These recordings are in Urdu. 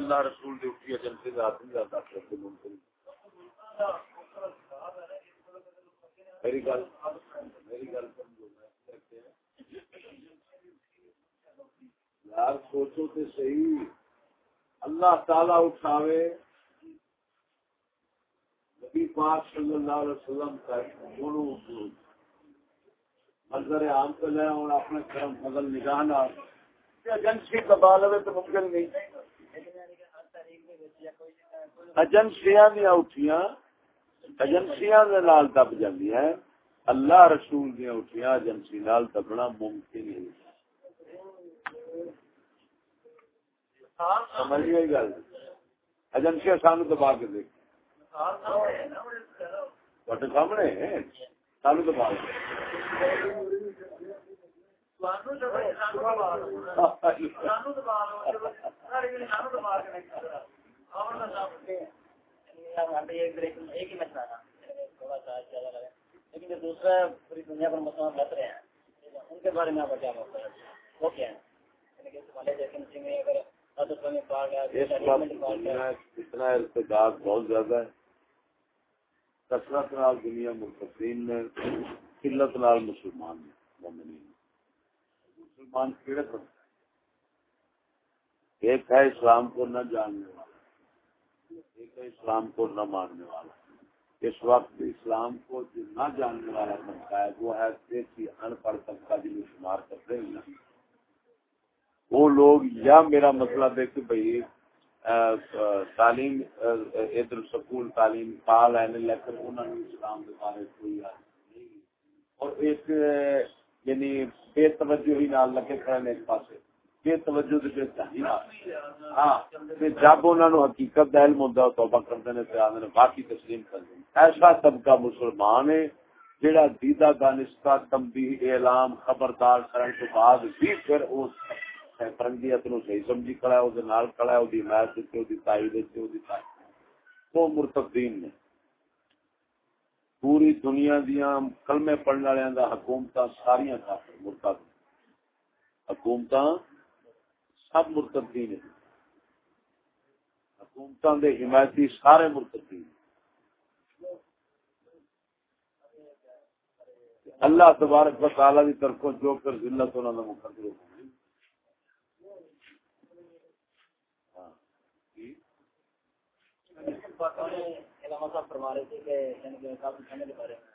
اللہ رسول دی اٹھی ایجنسی ذات نہیں زیادہ کرتے ممکن میری گل میری گل یار سوچو تے صحیح۔ اللہ تعالی اٹھاوے۔ نبی پاک صلی اللہ علیہ وسلم تک دونوں منظر عام پہ لے اور اپنے کرم فضل نگاہ نہ ایجنسی دبا لے تو ممکن نہیں۔ ایجنسیاں دیا اٹھیاں ایجنسیاں دے نال دب جاندی ہے اللہ رسول دیا اٹھیاں ایجنسی نال دبنا ممکن نہیں۔ سمجھ گئی گل؟ ایجنسیاں سانو دبا کے دیکھ۔ سامنے؟ سانو دبا کے سانو دبا لیکن جو دوسرا پوری دنیا پر مسئلہ بت رہے ہیں، ان کے بارے میں آپ کیا بات وہ کیا ہے اتنا ارتقاب بہت زیادہ ہے۔ کثرت نال دنیا مرتفین نے، قلت نال مسلمان مومنین مسلمان کیڑے پر ایک ہے اسلام کو نہ جاننے والا ہے اسلام کو نہ ماننے والا۔ اس وقت اسلام کو جو نہ جاننے والا بنتا ہے، وہ ہے دیسی ان پڑھ طبقہ جنہیں شمار کرتے ہیں۔ وہ لوگ، یا میرا مسئلہ دیکھ بھائی تعلیم ادھر سکول، تعلیم، پال ہے لیکن انہوں نے اسلام کے بارے کوئی نہیں۔ اور ایک یعنی بے توجہ ہی نال لگے کھڑے ایک پاس بے توجہ کے ہاں جب انہوں نے حقیقت کا علم ہوتا ہے، توبہ کرتے ہیں تو باقی تسلیم کر دیں۔ ایسا طبقہ مسلمان ہے جہاں دیدہ دانستہ تمبی اعلام، خبردار کرنے کے بعد بھی پھر اس فرنگیت نو صحیح سمجھی کھڑا ہے وہ نال کھڑا ہے وہ حمایت دیتی وہ تائید دیتی وہ وہ مرتدین نے۔ پوری دنیا دیا کلمے پڑھنے والے دا حکومت ساری کافر مرتد حکومت سب مرتدین حکومتوں دے حمایتی سارے مرتدین اللہ تبارک و تعالی کی طرف جو کر ذلت انہوں نے مقدر ہو۔ علامہ صاحب فرما رہے تھے کہ یعنی کافی کھانے کے بارے میں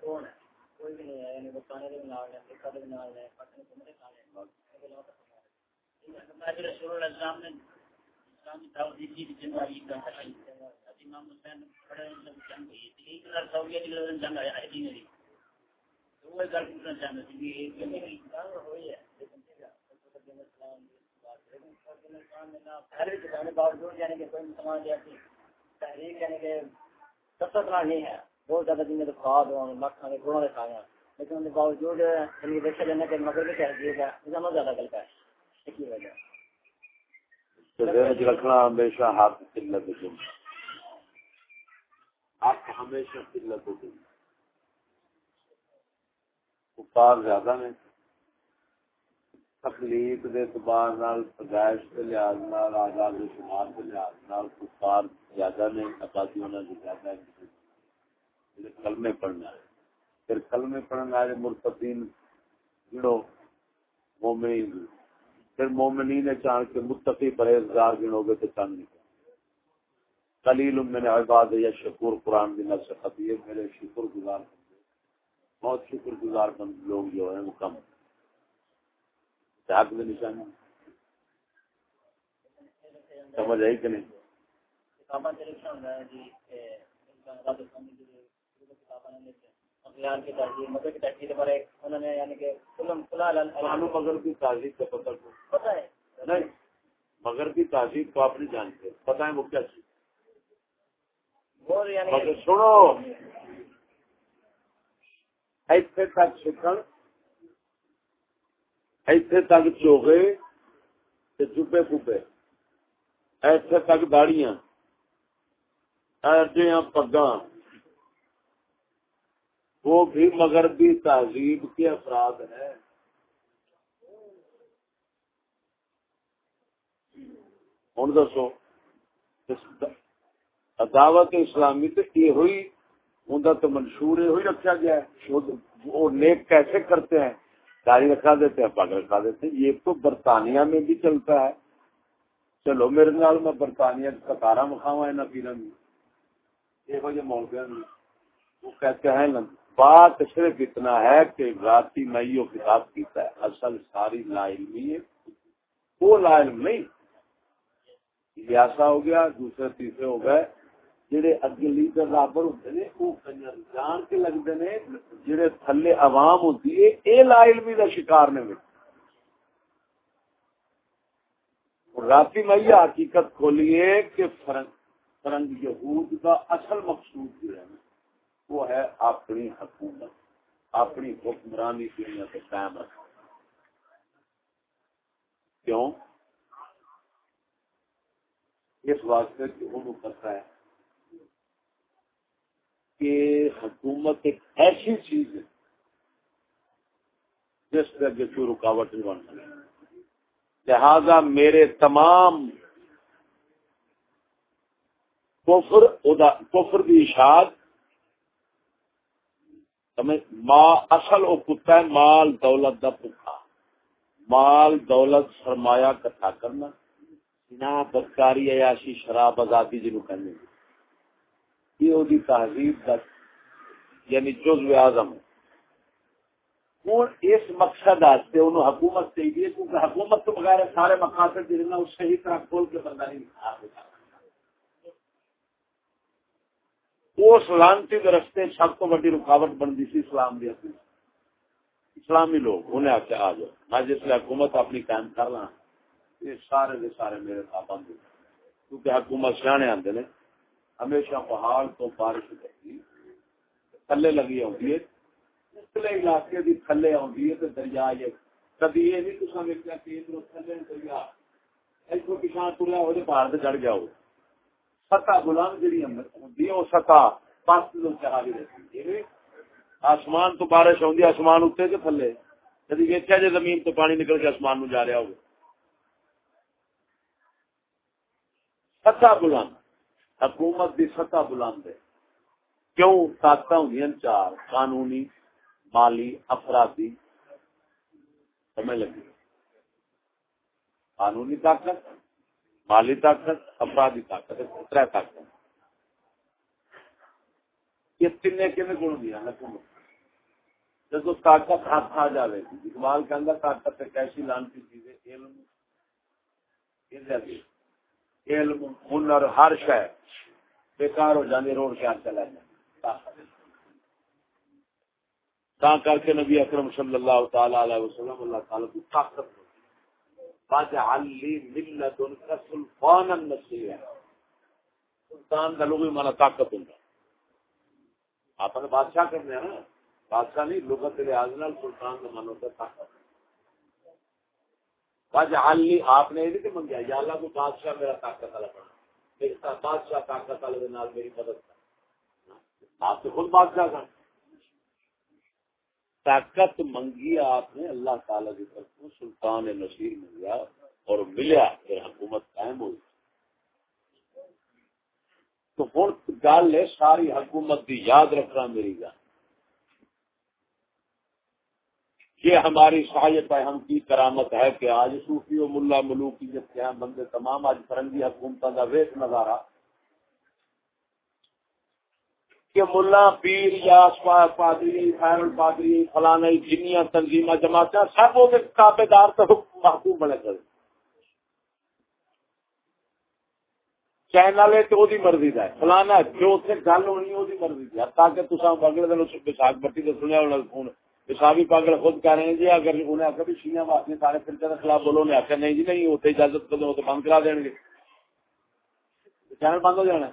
کون ہے کوئی بھی نہیں ہے یعنی وہ کھانے کے نال ہے لکھا کے نال ہے پٹنے کے میرے کھانے رسول اللہ نے، اسلام کی دعوت دی تھی جن کا امام حسین بڑے جنگ ہوئی تھی ایک ہزار سعودیہ کی جنگ آیا ہے دین تو وہ گل پوچھنا چاہتے تھے کہ ایک جنگ ہوئی۔ ہے، لیکن اسلام باوجود یعنی کہ کوئی مسلمان جیسی تحریک یعنی کہ کثرت نہیں ہے۔ بہت زیادہ دن تو خواب ہوں لکھاں کے گڑوں کے کھا گیا لیکن ان کے باوجود یعنی دیکھا جانا کہ مگر کی تحریک ہے نظام زیادہ غلط ہے۔ ایک ہی وجہ۔ رکھنا ہمیشہ ہاتھ قلت آپ ہمیشہ قلت کفار زیادہ نے تخلیق دے اعتبار نال، پیدائش کے لحاظ نال، آزاد شمار کے لحاظ نال کفار زیادہ نے آبادی انہوں نے زیادہ ہے۔ کلمے پڑھنا ہے پھر کلمے پڑھنا ہے مرتدین گڑو مومنین، پھر مومنین چاند کے متقی پرہیزگار گنو گے تو چند نکل قلیل من عباد یا شکور، قرآن کی نصیحت یہ میرے شکر گزار بہت شکر گزار بند لوگ جو ہیں مکمل حق میں نشانی۔ سمجھ آئی کہ نہیں؟ مگر کی تہذیب کو آپ نہیں جانتے پتا ہے وہ کیا چیز سنو ایسے تک سکھن ایتھے تک چوگے چوبے پوبے ایتھے تک داڑیاں ایڈیاں پگاں وہ بھی مغربی تہذیب کے افراد ہے ہوں دسو دعوت اسلامی تو یہ ہوئی ان کا تو منشور یہ ہوئی رکھا گیا ہے۔ وہ نیک کیسے کرتے ہیں؟ داری رکھا دیتے ہیں پگ رکھا دیتے ہیں۔ یہ تو برطانیہ میں بھی چلتا ہے۔ چلو، میرے نال میں برطانیہ کتارا مکھاوا یہاں پیرن یہ وجہ مولویا وہ کہتے ہیں لندن۔ بات صرف اتنا ہے کہ راتی میں یہ کتاب کیتا ہے، اصل ساری لا علمی ہے وہ لا علم نہیں۔ لیاسا ہو گیا، دوسرے، تیسرے ہو گئے، جڑے اگے لیڈر رابر ہوتے نے، وہ کنجر جان کے لگتے نے، جڑے تھلے عوام ہوتی ہے، اے لا علمی دا شکار نے راتی میں حقیقت کھولیے کہ فرنگ فرنگ یہود کا اصل مقصود جو ہے وہ ہے اپنی حکومت، اپنی حکمرانی دنیا سے قائم رکھنا کیوں؟ اس واسطے کہ وہ کرتا ہے کہ حکومت ایک ایسی چیز ہے جس سے اگے کوئی رکاوٹ نہیں بن سکتی۔ لہذا میرے تمام کفر کفر کی اشاعت ماں اصل وہ کتا ہے، مال دولت کا پکا مال دولت سرمایہ کٹھا کرنا۔ نہ بدکاری عیاشی شراب آزادی جنوب کہنے یہ او دی تہذیب کا یعنی جزو اعظم۔ ہوں اس مقصد آستے انہوں حکومت چاہیے کیونکہ حکومت تو بغیر سارے مقاصد جنہیں اس صحیح طرح کھول کے بندہ نہیں دکھا اس لانتی کے رستے سب تو بڑی رکاوٹ بنتی سی اسلام دی اپنی۔ اسلامی لوگ، انہیں آخیا آ جاؤ۔ میں جس لیے حکومت اپنی قائم کر رہا ہاں، یہ سارے دے سارے میرے پابند کیونکہ حکومت سیانے آتے نے، ہمیشہ پہاڑ تو بارش ہوتی، تھلے لگی آتی ہے۔ نچلے علاقے کی تھلے آتی ہے تو دریا یہ کدی یہ نہیں تو ویکیا کہ ادھر تھلے دریا اتو کسان تریا وہ پہاڑ سے چڑھ گیا ہو سطح غلام جہی ہوتی ہے سطح پانچ کلو چاہی رہتی آسمان تو بارش آتی آسمان اتنے کے تھلے۔ کدی ویکیا جی زمین تو پانی نکل کے آسمان میں جا رہا ہوگا۔ سطح بلند حکومت دی سطح بلند ہے کیوں؟ طاقت ہوں چار، قانونی، مالی، افرادی۔ سمجھ لگی؟ قانونی طاقت۔ مالی طاقت، افرادی طاقت تر طاقت یہ تین کن گن دیا حکومت جب طاقت ہاتھ آ جائے گی اقبال کے اندر طاقت ایک ایسی لانتی چیز ہے، علم۔ علم، ہنر، ہر شہ بیکار ہو جانے، روڈ کیا چلا جائے۔ کر کے نبی اکرم صلی اللہ تعالی علیہ وسلم اللہ تعالی کی طاقت سلطان کا لوگ مانا طاقت ہوں آپ نے بادشاہ کرنے ہیں نا؟ بادشاہ نہیں، لغت لحاظ نال سلطان کا من ہوتا طاقت. علی آپ نے یہ نہیں منگیا یا اللہ کو بادشاہ میرا طاقت والا بنا. بادشاہ طاقت والے میری مدد کر. آپ تو خود بادشاہ کا طاقت منگی آپ نے، اللہ تعالی کی طرف سلطان نصیر منگیا اور ملیا پھر حکومت قائم ہوئی۔ تو ہوں گل ہے ساری حکومت کی یاد رکھنا میری گل۔ یہ ہماری سہایت ہم کی کرامت ہے کہ آج صوفی و ملا ملوک کی بندے تمام آج فرنگی حکومت کا ویس نظارہ کہ ملا، پیر یا پادری خیر الپادری فلانا جنیا تنظیمہ جماعت سب وہ تابے دار تو محکوم بنے کر چینل ہے تو مرضی کا ہے فلانا جو اتنے گل ہونی وہ مرضی کی تاکہ تصاویر اگلے دن بساخ بٹی کا سنیا ہونا فون پیشابی پاگل خود کہہ رہے ہیں جی اگر انہیں آخر بھی شیعہ واسطے سارے فرقے کے خلاف بولو، انہیں آخر نہیں جی نہیں ہوتے اجازت کرو تو بند کرا دیں گے چینل بند ہو جانا۔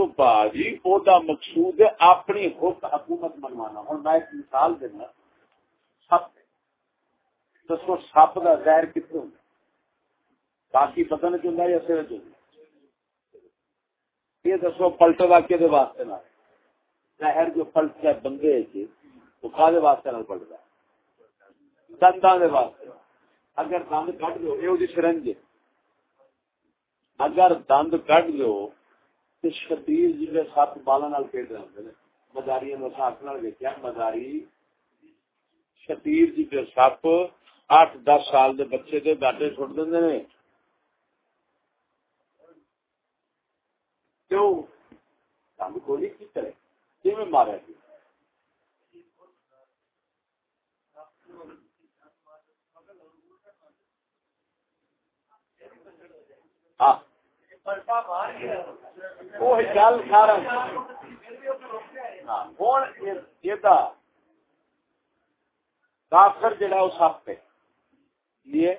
تو باجی وہ مقصود ہے اپنی حکم حکومت منوانا۔ اور میں ایک مثال دینا۔ سپ۔ دسو سپ کا زہر کتنے ہوں؟ باقی پتہ نہیں چلتا یا سر چلتا یہ دسو پلٹ پلٹا کہ واسطے نہ۔ زہر جو پلٹ ہے بندے وہ کھا واسطے نہ پلٹتا دندا دے واسطے۔ اگر دند کٹ دو، یہ جی سرنج اگر دند کٹ دو تو جی سات بالا پیٹ رہے مداری سات ویکیا مداری شتیر جی سپ اٹھ دس سال دے بچے کے بیٹے چھوٹ دیں کیوں گولی کی کرے مارے کافر جڑا وہ سپ ہے۔ یہ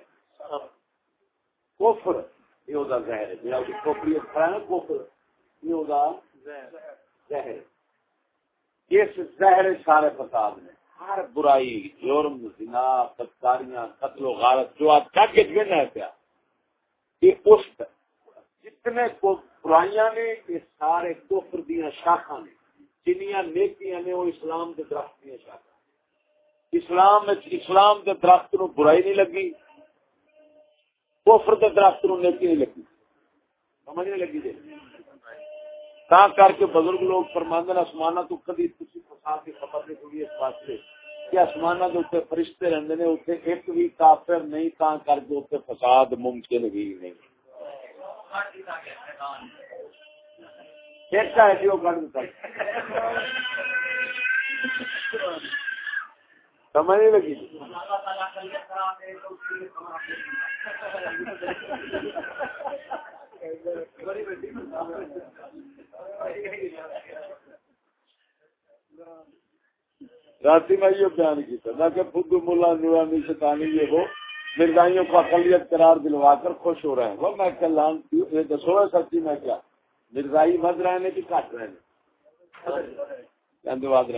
کوفر یہ زہر ہے۔ جڑا کھوپڑی کھڑا ہے نا کوفر یہ زہر اس زہر سارے فساد نے۔ ہر برائی، جرم، زنا، بدکاریاں، قتل و غارت جو آپ کیا کے پیا، یہ اس جتنے برائیاں نے یہ سارے کفر دیا شاخا نے، جنیاں نیکیاں نے، وہ اسلام کے درخت دیا شاخا اسلام اسلام کے درخت نو برائی نہیں لگی، کفر کے درخت نو نیکی نہیں لگی۔ سمجھ نہیں لگی جی؟ تا کر کے بزرگ لوگ فرماندن آسمانہ تو کدی کسی فساد کی خبر نہیں ہوئی اس واسطے کہ آسمانہ کے اتنے فرشتے رہتے ہیں اتنے ایک بھی کافر نہیں، تا کر کے اتنے فساد ممکن ہی نہیں۔ سمجھ نہیں لگی۔ رات میں یہ بیان کیا تھا کہ خود ملا نورانی شیطانی یہ وہ مرزائیوں کو اقلیت قرار دلوا کر خوش ہو رہے ہیں۔ وہ میں کلان یہ دسو سچی میں کیا؟ مرزائی مد رہے ہیں۔ کہ کٹ رہے ہیں۔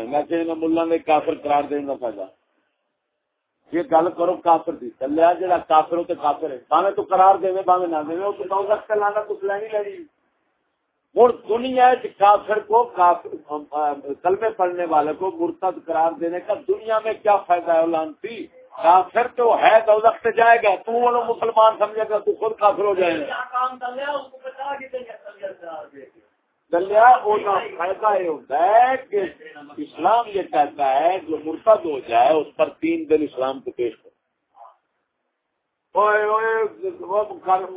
میں کہ ملا نے کافر قرار دینے کا فائدہ۔ یہ گل کرو کافر دی۔ چلیا جا کافر ہو تو کافر ہے۔ باوے تو قرار دے باوے نہ دے وہ تو وقت لانا کچھ لینی لینی ہوں دنیا کافر کو کافر کلمے پڑھنے والے کو مرتد قرار دینے کا دنیا میں کیا فائدہ ہے؟ لانتی۔ کافر تو ہے تو وقت جائے گا۔ تو وہ مسلمان سمجھے گا تو خود کافر ہو جائے گا۔ دلیا فائدہ یہ ہوتا ہے کہ اسلام یہ کہتا ہے جو مرتد ہو جائے اس پر تین دن اسلام کو پیش کرو۔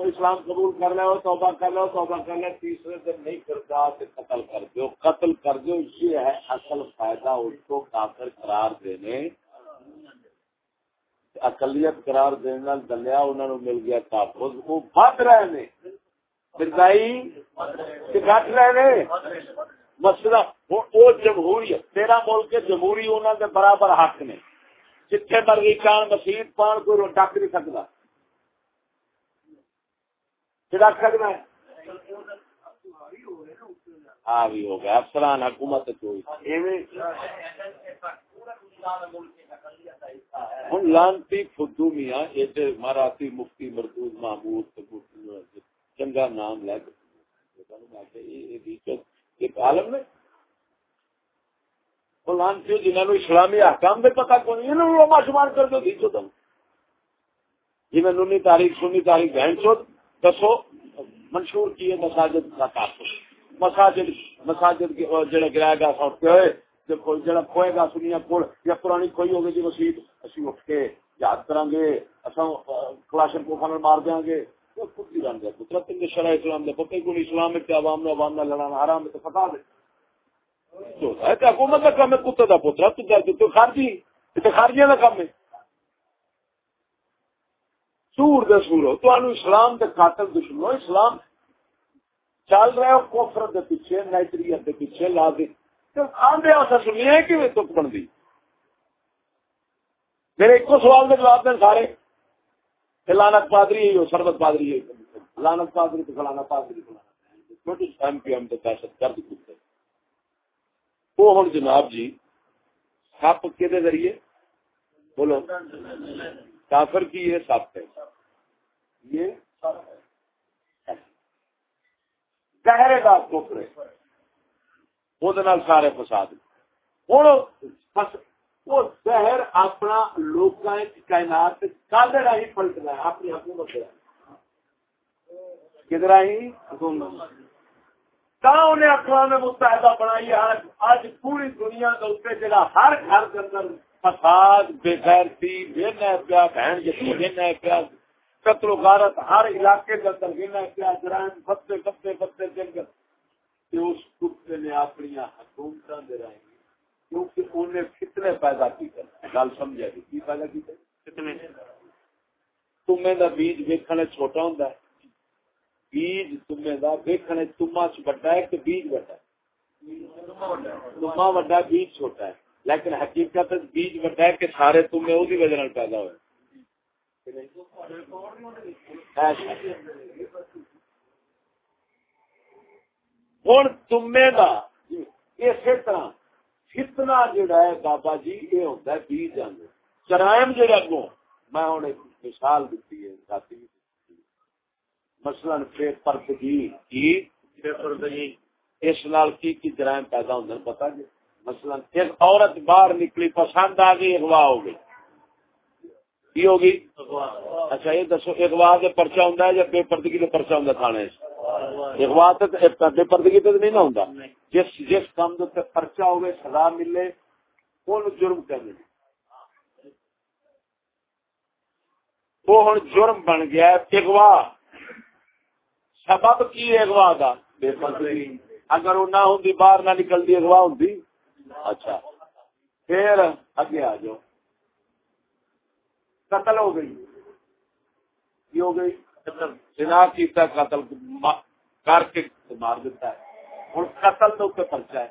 اسلام قبول کر لو توبہ کر لو توبہ کر لو تیسرے دن نہیں کرتا تو قتل کر دو قتل کر دو اسی ہے اصل فائدہ اس کو کافر قرار دینے اقلیت قرار دینا دلیا انہوں نے مل گیا تحفظ، وہ بد رہے نے۔ مرزائی گٹ رہے نے۔ مسئلہ وہ جمہوریت، تیرا ملک جمہوری انہوں کے برابر حق نے۔ جتنے مرضی چان مسیح پان کوئی ڈک نہیں سکتا ڈک سکتا ہے۔ بھی ہو گیا افسران حکومت ہوں لانتی فدو میاں ماراتی مفتی مردود محمود چنگا نام لے ایک عالم نے۔ لانتی جنہوں اسلامی احکام دے پتا کو نہیں لوما شمار کر دو دیچو تم جی میں نونی تاریخ سنی تاریخ بہن چو دسو منشور کیے مساجد کا کافر مساجد مساجد جڑے گرایا گیا سوٹتے ہوئے جڑا کھوئے گا سنیا کول، یا پرانی کھوئی ہوگی جی مسیح اسی اٹھ کے یاد کریں گے اصل کلاشن کو فنل مار دیں گے اسلام دے، پتہ اسلام میں عوام عوام نہ لڑانا حرام ہے، تو حکومت کا کام ہے، کتے پوترا تو خارجی خارجیاں کام ہے۔ سور دے تو اسلام دے قاتل دشمنو اسلام چل رہے ہو کوفر دے پیچھے نائٹریت دے پیچھے لازی آندے آسا سنیے کہ وہ تک لازم میرے ایک سوال کے جواب دیں سارے۔ کہ لانت پادری ہو سربت پادری ہے؟ لانت پادری تو فلانا پادری چھوٹی ایم پی ایم دہشت گرد کتے وہ ہوں جناب جی سپ کے ذریعے؟ بولو۔ کافر کی یہ سپ ہے۔ یہ گہرے کا کفر سارے فساد ہوں وہ زہر اپنا لوگ کائنات کدھر ہی پلٹنا ہے، اپنی حکومت کدھر ہی حکومت انہیں اقوام متحدہ بنائی آج پوری دنیا کے اتنے ہر گھر کے اندر فساد، بے غیرتی، بے پیا بہن جتنے بے پیا قتل و غارت ہر علاقے بے نئے پیا جرائم بتے بتے بتے دن کر اس کتے نے اپنی حکومت دے رہے ہیں۔ کیونکہ انہیں فتنے پیدا کی کر گل سمجھا گی کی پیدا کی کر تمہیں دا بیج ویکھنے چھوٹا ہوں بیج تمہیں دا ویکھنے تما چ بڑا ہے کہ بیج بڑا ہے؟ تما بڑا بیج چھوٹا ہے۔ لیکن حقیقت بیج بڑا ہے کہ سارے تمہیں وہی وجہ پیدا ہوئے ہوں تمہیں دا اسی طرح فتنا جڑا ہے بابا جی یہ ہوتا ہے بیج آدھے جرائم جڑا اگوں میں ہوں ایک مثال دیتی ہے ساتھی مثلا بے پردگی کی؟ بے پردگی اس نال کی کی جرائم پیدا ہوندے پتہ جی مثلا ایک عورت باہر نکلی پسند آ گئی اغوا ہو گئی۔ کی ہوگی؟ اچھا یہ دسو، اغوا کے پرچہ ہوندا ہے یا بے پردگی کے پرچہ ہوندا تھانے اغوا تے بے پردگی تے نہیں نہ ہوندا؟ جس جس کام دے پرچہ ہوے سزا ملے کون جرم کرنے وہ ہوں جرم بن گیا اغوا۔ سبب کی اغوا کا بے پردگی۔ اگر وہ نہ ہوں باہر نہ نکلتی اغوا ہوں اچھا۔ پھر اگے آ جاؤ۔ قتل ہو گئی۔ کی ہو گئی۔ مطلب جنا کیتا قتل کر کے مار دیتا ہے۔ ہوں قتل تو پرچا ہے۔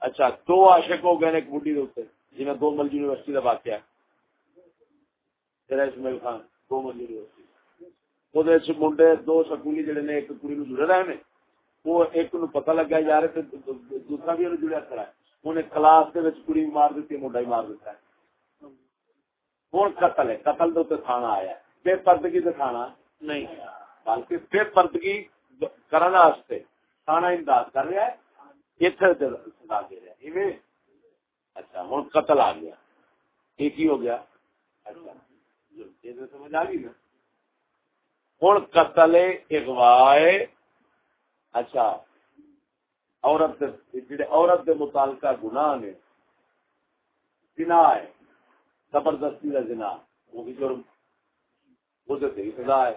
اچھا دو عاشق ہو گئے ایک بڑھی کے جی دو مل یونیورسٹی کا واقعہ ہے۔ اسماعیل خان، دو مل یونیورسٹی۔ وہ منڈے دو سکولی جڑے نے، ایک کڑی نو جڑے رہے وہ ایک نو پتہ لگا یار دوسرا بھی جڑیا کھڑا ہے۔ انہیں کلاس کے کڑی مار دیتی منڈا ہی مار دیتا ہے۔ ہوں قتل ہے؟ قتل تو تھانا آیا بے پردگی تو تھانا نہیں بلکہ بے پردگی کرنے واسطے تھانا امداد کر رہا ہے۔ اتنے دے رہا ہے۔ اچھا ہوں قتل آ گیا۔ ایک ہی ہو گیا۔ اچھا سمجھ آ گئی نا۔ ہوں قتل اغوائے اچھا عورت جڑے عورت کے متعلقہ گناہ نے جنا ہے۔ زبردستی کا جنا وہ بھی جرم۔ وہ سزا ہے۔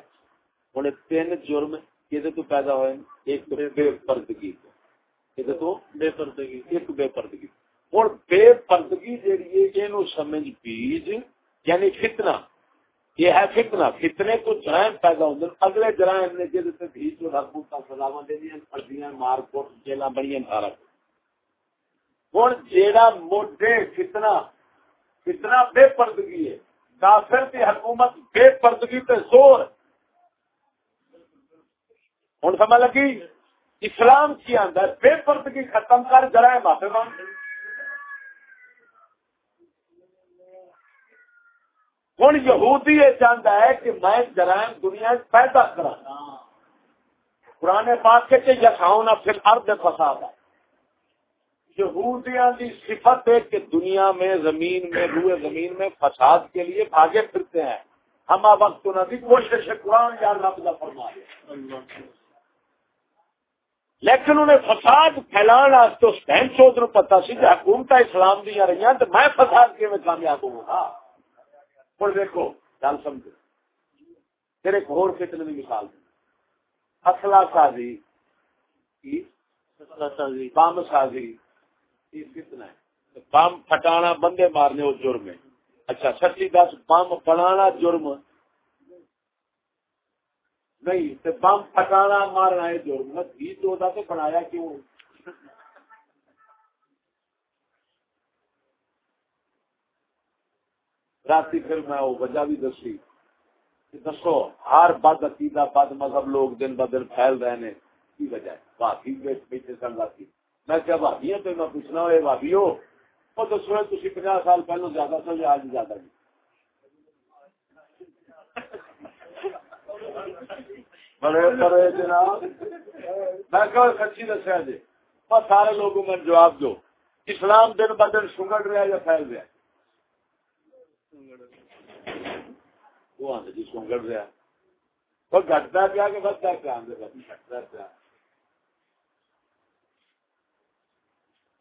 ہوں تین جرم یہ تو پیدا ہوئے ایک بے پردگی تو۔ بے پردگی ایک بے پردگی۔ بے پردگی جیڑی ہے یہ سمجھ بیج یعنی فتنہ۔ یہ ہے فتنہ۔ فتنے کو جرائم پیدا ہوتے اگلے جرائم نے جہد سے بھی جو حکومت سزاوا دیا پڑھدیاں مار بڑی سارا ہوں جیڑا موٹے فتنا فتنا بے پردگی ہے۔ کافر کی حکومت بے پردگی پہ زور۔ ہوں سمجھ لگی؟ اسلام کی اندر بے پردگی ختم کر، جرائم آپ ہوں یہودی یہ چاہتا ہے کہ میں جرائم دنیا پیدا کرا پرانے پاس کے یساؤں پھر ارد فساد ہے یہودیاں کی صفت ہے کہ دنیا میں زمین میں روئے زمین میں فساد کے لیے بھاگے پھرتے ہیں۔ ہم وقت نبی کوشش قرآن یا لفظ فرمائے لیکن انہیں فساد پھیلانا تو بہن چوت نو پتا سی کہ حکومت اسلام دیا رہی ہیں تو میں فساد کے میں کامیاب ہوں گا ہوں دیکھو گل سمجھو۔ پھر ایک اور فتنے کی مثال اصلا سازی۔ بم سازی۔ بم پھٹانا، بندے مارنے وہ جرم ہے اچھا سچی دس، بم بنانا جرم۔ نہیں بم پھٹانا، مارنا ہے جرم۔ ہی تو بنایا کیوں؟ رات پھر میں وہ وجہ بھی دسی۔ دسو، ہر بد عقیدہ، بد مذہب لوگ دن ب دن پھیل رہے ہیں۔ کی وجہ ہے؟ بھابی بیٹھے سن راتی میں کیا بھابی ہے تو میں پوچھنا ہو بھابی ہو؟ وہ دسو تھی پناہ سال پہلو زیادہ سو یا آج زیادہ نہیں بڑے بڑے جناب، میں کہ سچی دسیا جی؟ سارے لوگوں میں جواب دو، اسلام دن ب دن سنگڑ رہا یا پھیل رہا وہ آدھے جی سنگڑ رہا وہ گٹتا پیا کہ بدتا پیا آدھے گٹتا پیا۔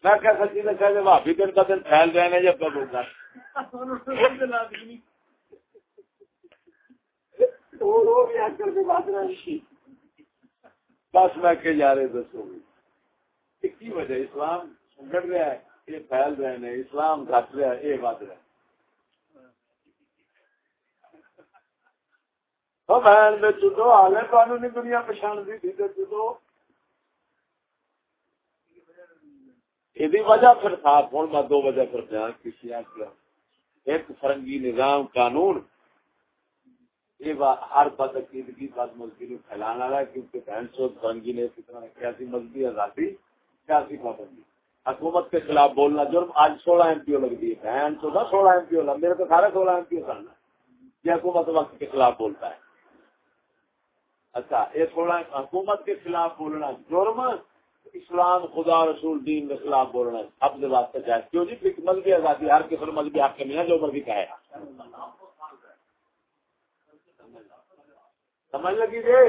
میں کیا سچی نے کہا بھابی دن ب دن پھیل رہے ہیں جب کب ہوگا۔ بس میں کہ رہے دسو۔ کی وجہ اسلام گڑ رہا ہے یہ پھیل رہے ہیں اسلام گھٹ رہا ہے یہ بد رہا ہے۔ بہن میں چلو آگے قانونی دنیا پچھان دی تھی تو چلو یہ وجہ پھر تھا۔ ہوں میں دو وجہ پھر بیان کی ایک فرنگی نظام قانون، یہ ہر بد عقیدگی بد مزدوری پھیلانا رہا ہے کیونکہ بہن سوچ فرنگی نے کتنا کیسی مذہبی آزادی کیسی پابندی حکومت کے خلاف بولنا جرم، آج سولہ ایم پی او لگ ہے۔ بہن چودہ سولہ ایم پی او لگ، میرے تو سارے سولہ ایم پی او کرنا یہ حکومت وقت کے خلاف بولتا ہے۔ اچھا یہ سولہ حکومت کے خلاف بولنا جرم اسلام خدا رسول دین کے خلاف بولنا اب سے بات جائے کیوں جی؟ مذہبی آزادی، ہر کسی مذہبی آپ کے میاں جو مرضی کہے۔ گا سمجھ لگی جی؟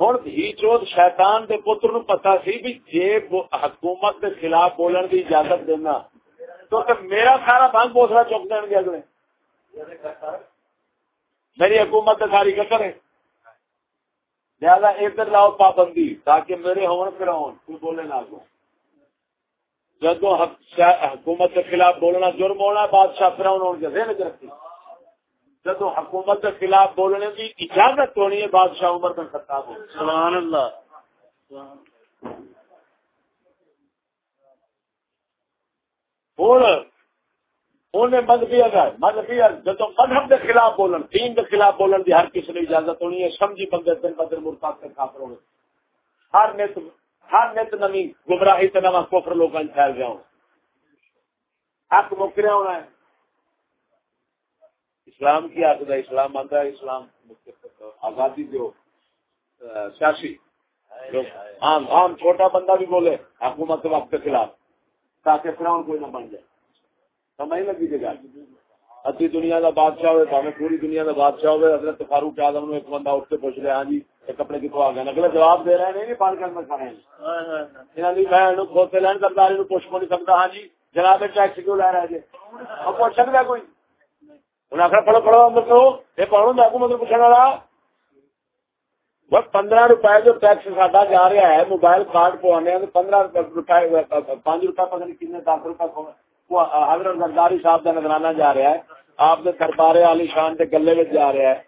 ہوں، ہی چوت شیطان دے پتر نو پتا سی بھی جے حکومت کے خلاف بولن کی اجازت دینا۔ تو میرا سارا بند بوسرا چک دیں گے اگلے۔ میری حکومت ساری کا کرے لہٰذا ادھر لاؤ پابندی تاکہ میرے ہون پھر ہون تو بولے نہ کو جدو حکومت کے خلاف بولنا جرم ہونا بادشاہ پھر ہوں کے ذہن رکھتی۔ جب حکومت کے خلاف بولنے کی اجازت ہونی ہے بادشاہ عمر بن خطاب سبحان اللہ۔ انہیں مذہبی اگر مذہبی جب مذہب کے خلاف بولن، دین کے خلاف بولن کی ہر کسی نے اجازت ہونی ہے، سمجھی بندے دن بدر مرتاد کے کافر ہونے۔ ہر نت ہر نت نمی گمراہی سے نواں کوفر لوگوں پھیل گیا ہوں حق مکریا ہونا ہے۔ اسلام کی آدت ہے اسلام مانتا ہے، اسلام آزادی جو سیاسی۔ عام عام چھوٹا بندہ بھی بولے، حکومت وقت کے خلاف، تاکہ فراؤن کوئی نہ بن جائے۔ سمجھ لگی جگہ۔ ادھی دنیا کا بادشاہ ہوئے تو پوری دنیا کا بادشاہ ہوئے حضرت فاروق آدم ایک بندہ اٹھ کے پوچھ رہے ہاں جی کپڑے کتوں آ گئے؟ اگلے جواب دے رہے ہیں پان کر کھڑے ہیں۔ میں کھوتے لین سرداری پوچھ کو نہیں سکتا ہاں جی جناب ٹیکس کیوں لے رہے جی؟ اب پوچھ سکتا کوئی؟ پڑھو پڑھو پڑھو یہ مطلب پوچھنے والا؟ بس پندرہ روپئے جو ٹیکس ساڈا جا رہا ہے موبائل کارڈ پوانے پندرہ روپئے پانچ روپئے پتہ نہیں کن دس روپئے حضرت زرداری صاحب کا نظرانہ جا رہا ہے۔ آپ کے دربار علی شان کے گلے میں جا رہا ہے۔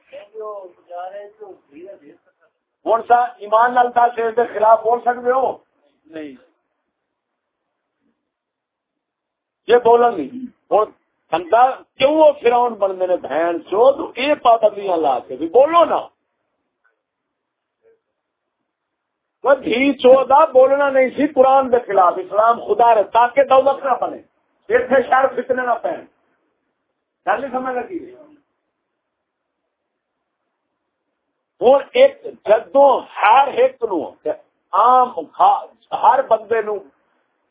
ہوں سا ایمان لال سے خلاف بول سکتے ہو؟ نہیں۔ یہ بولن نہیں۔ ہوں بندہ کیوں وہ فراؤن بنتے نے بہن چو تو یہ پابندیاں لا کے بھی بولو نا۔ دھی چودہ بولنا نہیں سی قرآن کے خلاف اسلام خدا رہے تاکہ دولت نہ بنے۔ اتنے شہر فتنے نہ پہن گل نہیں سمجھ لگی ہوں ایک جدو ہر ایک نو عام ہر بندے نو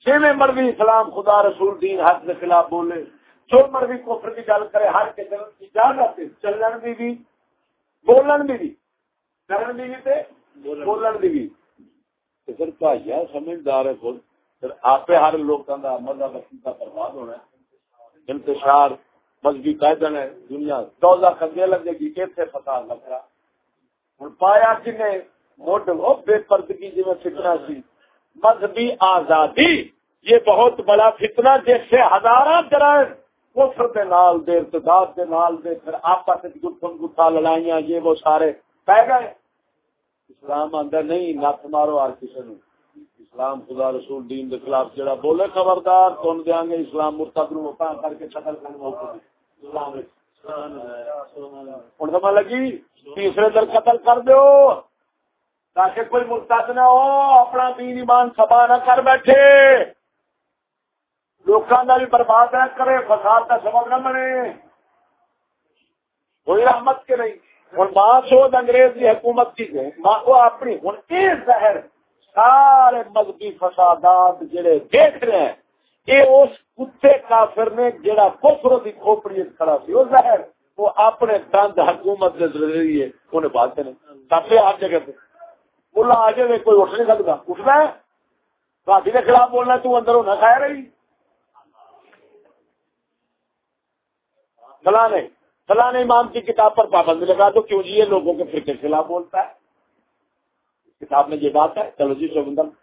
جی مرضی اسلام خدا رسول دین حق کے خلاف بولے جو مرضی کفر کی گل کرے ہر کسی اجازت چلن بھی بھی بولن بھی بھی کرن بھی بھی بولن بھی بھی پھر بھائی سمجھدار ہے خود پھر آپ ہر لوگوں کا مذہب عقیدہ برباد ہونا ہے۔ انتشار مذہبی قائدن ہے دنیا دوزہ کھگے لگے گی کیسے پتا لگ رہا ہوں پایا کہ نے موڈ بے پردگی جی میں فتنا سی۔ مذہبی آزادی، یہ بہت بڑا فتنہ جس سے ہزارہ جرائم کفر دے نال دے، ارتداد دے نال دے، پھر آپس گٹھن گٹھا لڑائیاں، یہ وہ سارے پہ گئے۔ اسلام اندر نہیں، نت مارو ہر کسی نے اسلام خدا رسول دین کے خلاف جڑا بولے خبردار تم دیا گے اسلام مرتد نو کر کے قتل کرنے موقع ہوں سمجھ لگی؟ تیسرے دن قتل کر دو تاکہ کوئی مرتد نہ ہو، اپنا دین ایمان سبا نہ کر بیٹھے۔ لوکاں کا بھی برباد نہ کرے، فساد کا سبب نہ بنے۔ کوئی رحمت کے نہیں۔ اور ماں سود انگریز کی حکومت کی ماں کو اپنی ہوں یہ زہر سارے مذہبی فسادات جڑے دیکھ رہے ہیں، یہ اس کتے کافر نے جڑا کفر دی کھوپڑی کھڑا سی، وہ ظاہر، وہ اپنے دند حکومت کے ذریعے انہیں بات نے کافی ہر جگہ پہ بولا آ جائے کوئی اٹھ نہیں سکتا۔ اٹھنا ہے۔ بھابی کے خلاف بولنا تو اندر ہونا کھایا رہی جی۔ فلاں فلاں امام کی کتاب پر پابندی لگا دو، کیوں جی؟ یہ لوگوں کے فرقے کے خلاف بولتا ہے۔ کتاب میں یہ بات ہے چلو جی شوبندر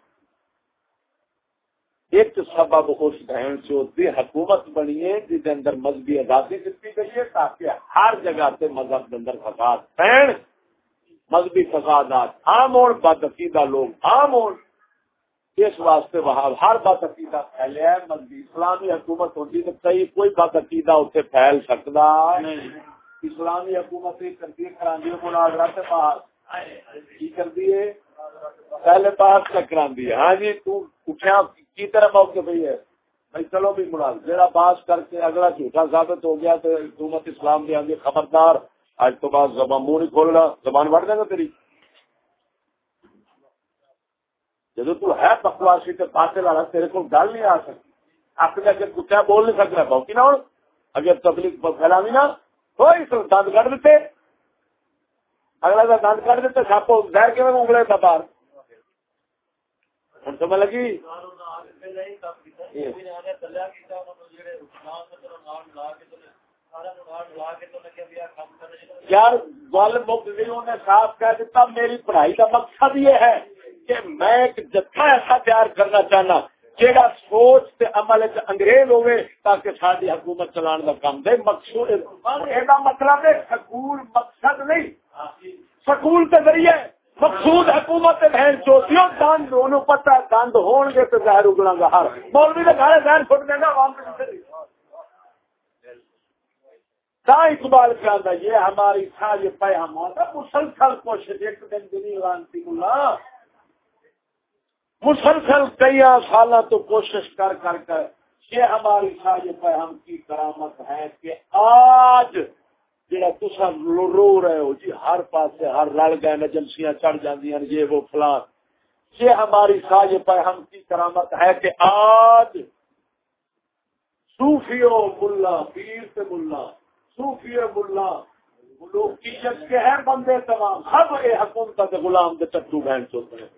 ایک سبب اس بہن چوتھی حکومت بنی ہے جس اندر مذہبی آزادی دیتی گئی ہے تاکہ ہر جگہ سے مذہب کے اندر فساد پہن مذہبی فسادات عام اور بدعقیدہ لوگ عام اور اس واسطے وہاں ہر بد عقیدہ پھیلے ہے مذہبی اسلامی حکومت ہوتی تو کئی کوئی بد عقیدہ اتنے پھیل سکتا اسلامی حکومت کرتی ہے کرانی مناظرہ سے باہر کی کرتی ہے؟ پہلے باہر تک کرانی ہاں جی تو اٹھیا، کی طرح موقع پہ ہے۔ بھائی، چلو بھی مراد جہاں باس کر کے اگلا جھوٹا ثابت ہو گیا تو حکومت اسلام کی آگے خبردار۔ آج تو بعد زبان منہ نہیں کھولنا، زبان بڑھ دیں گا تیری۔ جب تو ہے بکواسی تو پاس والا، تیرے کو گل نہیں آ سکتی۔ اپنے اگر کچھ بول نہیں سکتا بہت نہ ہو اگر تبلیغ پھیلا بھی نا کوئی دند کٹ دیتے۔ اگلا کا دند کٹ دیتے سپ زہر کے انگلے تھا باہر۔ ہوں سمجھ لگی؟ یار، گل مک نے صاف کہہ دیتا میری پڑھائی کا مقصد یہ ہے کہ میں ایک جتھا ایسا تیار کرنا چاہنا جہاں سوچ تے عمل انگریز ہوئے تاکہ ساری حکومت چلان کا کام دے۔ مقصود یہ مطلب ہے، سکول مقصد نہیں۔ سکول کے ذریعے مقصود حکومت بہن چوتی دند انہوں پتا دند ہون گے تو زہر اگنا گا۔ ہر مولوی نے گھر زہر چھوٹ دے گا اقبال کیا یہ ہماری تھا یہ پیغام ہوتا مسلسل کوشش ایک دن دنی لانتی اللہ مسلسل کئی سال تو کوشش کر کر کر یہ ہماری شاید ہم کی کرامت ہے کہ آج جڑا تسا رو رہے ہو جی ہر پاس ہر رل گئے ایجنسیاں چڑھ جاندی ہیں یہ وہ فلان۔ یہ ہماری ساج پر ہم کی کرامت ہے کہ آج صوفیو ملا، پیر سے ملا، صوفیو ملا لوگ کے ہیں بندے تمام۔ سب یہ حکومت کے غلام کے چٹو بہن چوتے ہیں۔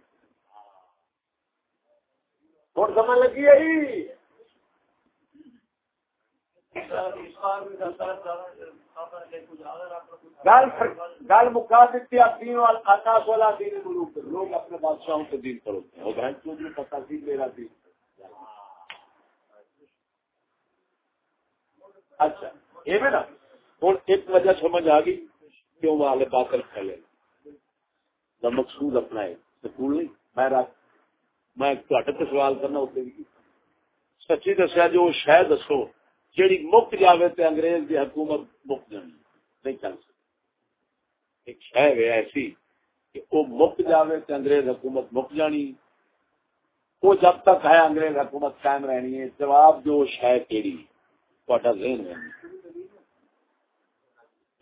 اور سمجھ لگی ہے گل مکا دیتی دین آکاش والا دین ملوک لوگ اپنے بادشاہوں کے دین کرو۔ اور بہن کیوں بھی پتا سی میرا دین۔ اچھا یہ نا۔ ہوں ایک وجہ سمجھ آ گئی کیوں والے باطل پھیلے دا مقصود اپنا ہے۔ سکول نہیں، میں رکھ میں سوال کرنا اتنے بھی سچی دسیا جو شاید دسو۔ جیڑی مک جاوے تے انگریز دی حکومت مک جانی نہیں چل سکتی۔ ایک شہ ہے ایسی کہ وہ مک جاوے تے انگریز حکومت مک جانی وہ جب تک ہے انگریز حکومت قائم رہنی ہے، جواب جو شہ کیڑی تھوڑا ذہن ہے۔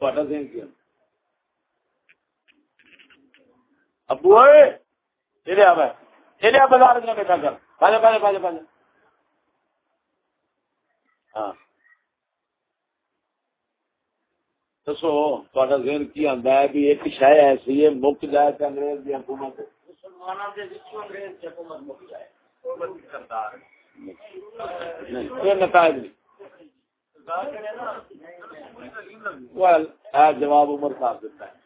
تھوڑا ذہن کیا ابو یہ آ بازار میں بیٹھا کر۔ پہلے پہلے پہلے پہلے۔ ہاں۔ دسو تا ذہن کی آتا ہے بھی ایک شہ ایسی ہے مک جائے تو انگریز کی حکومت نتائج نہیں۔ جواب عمر صاحب دیتا ہے۔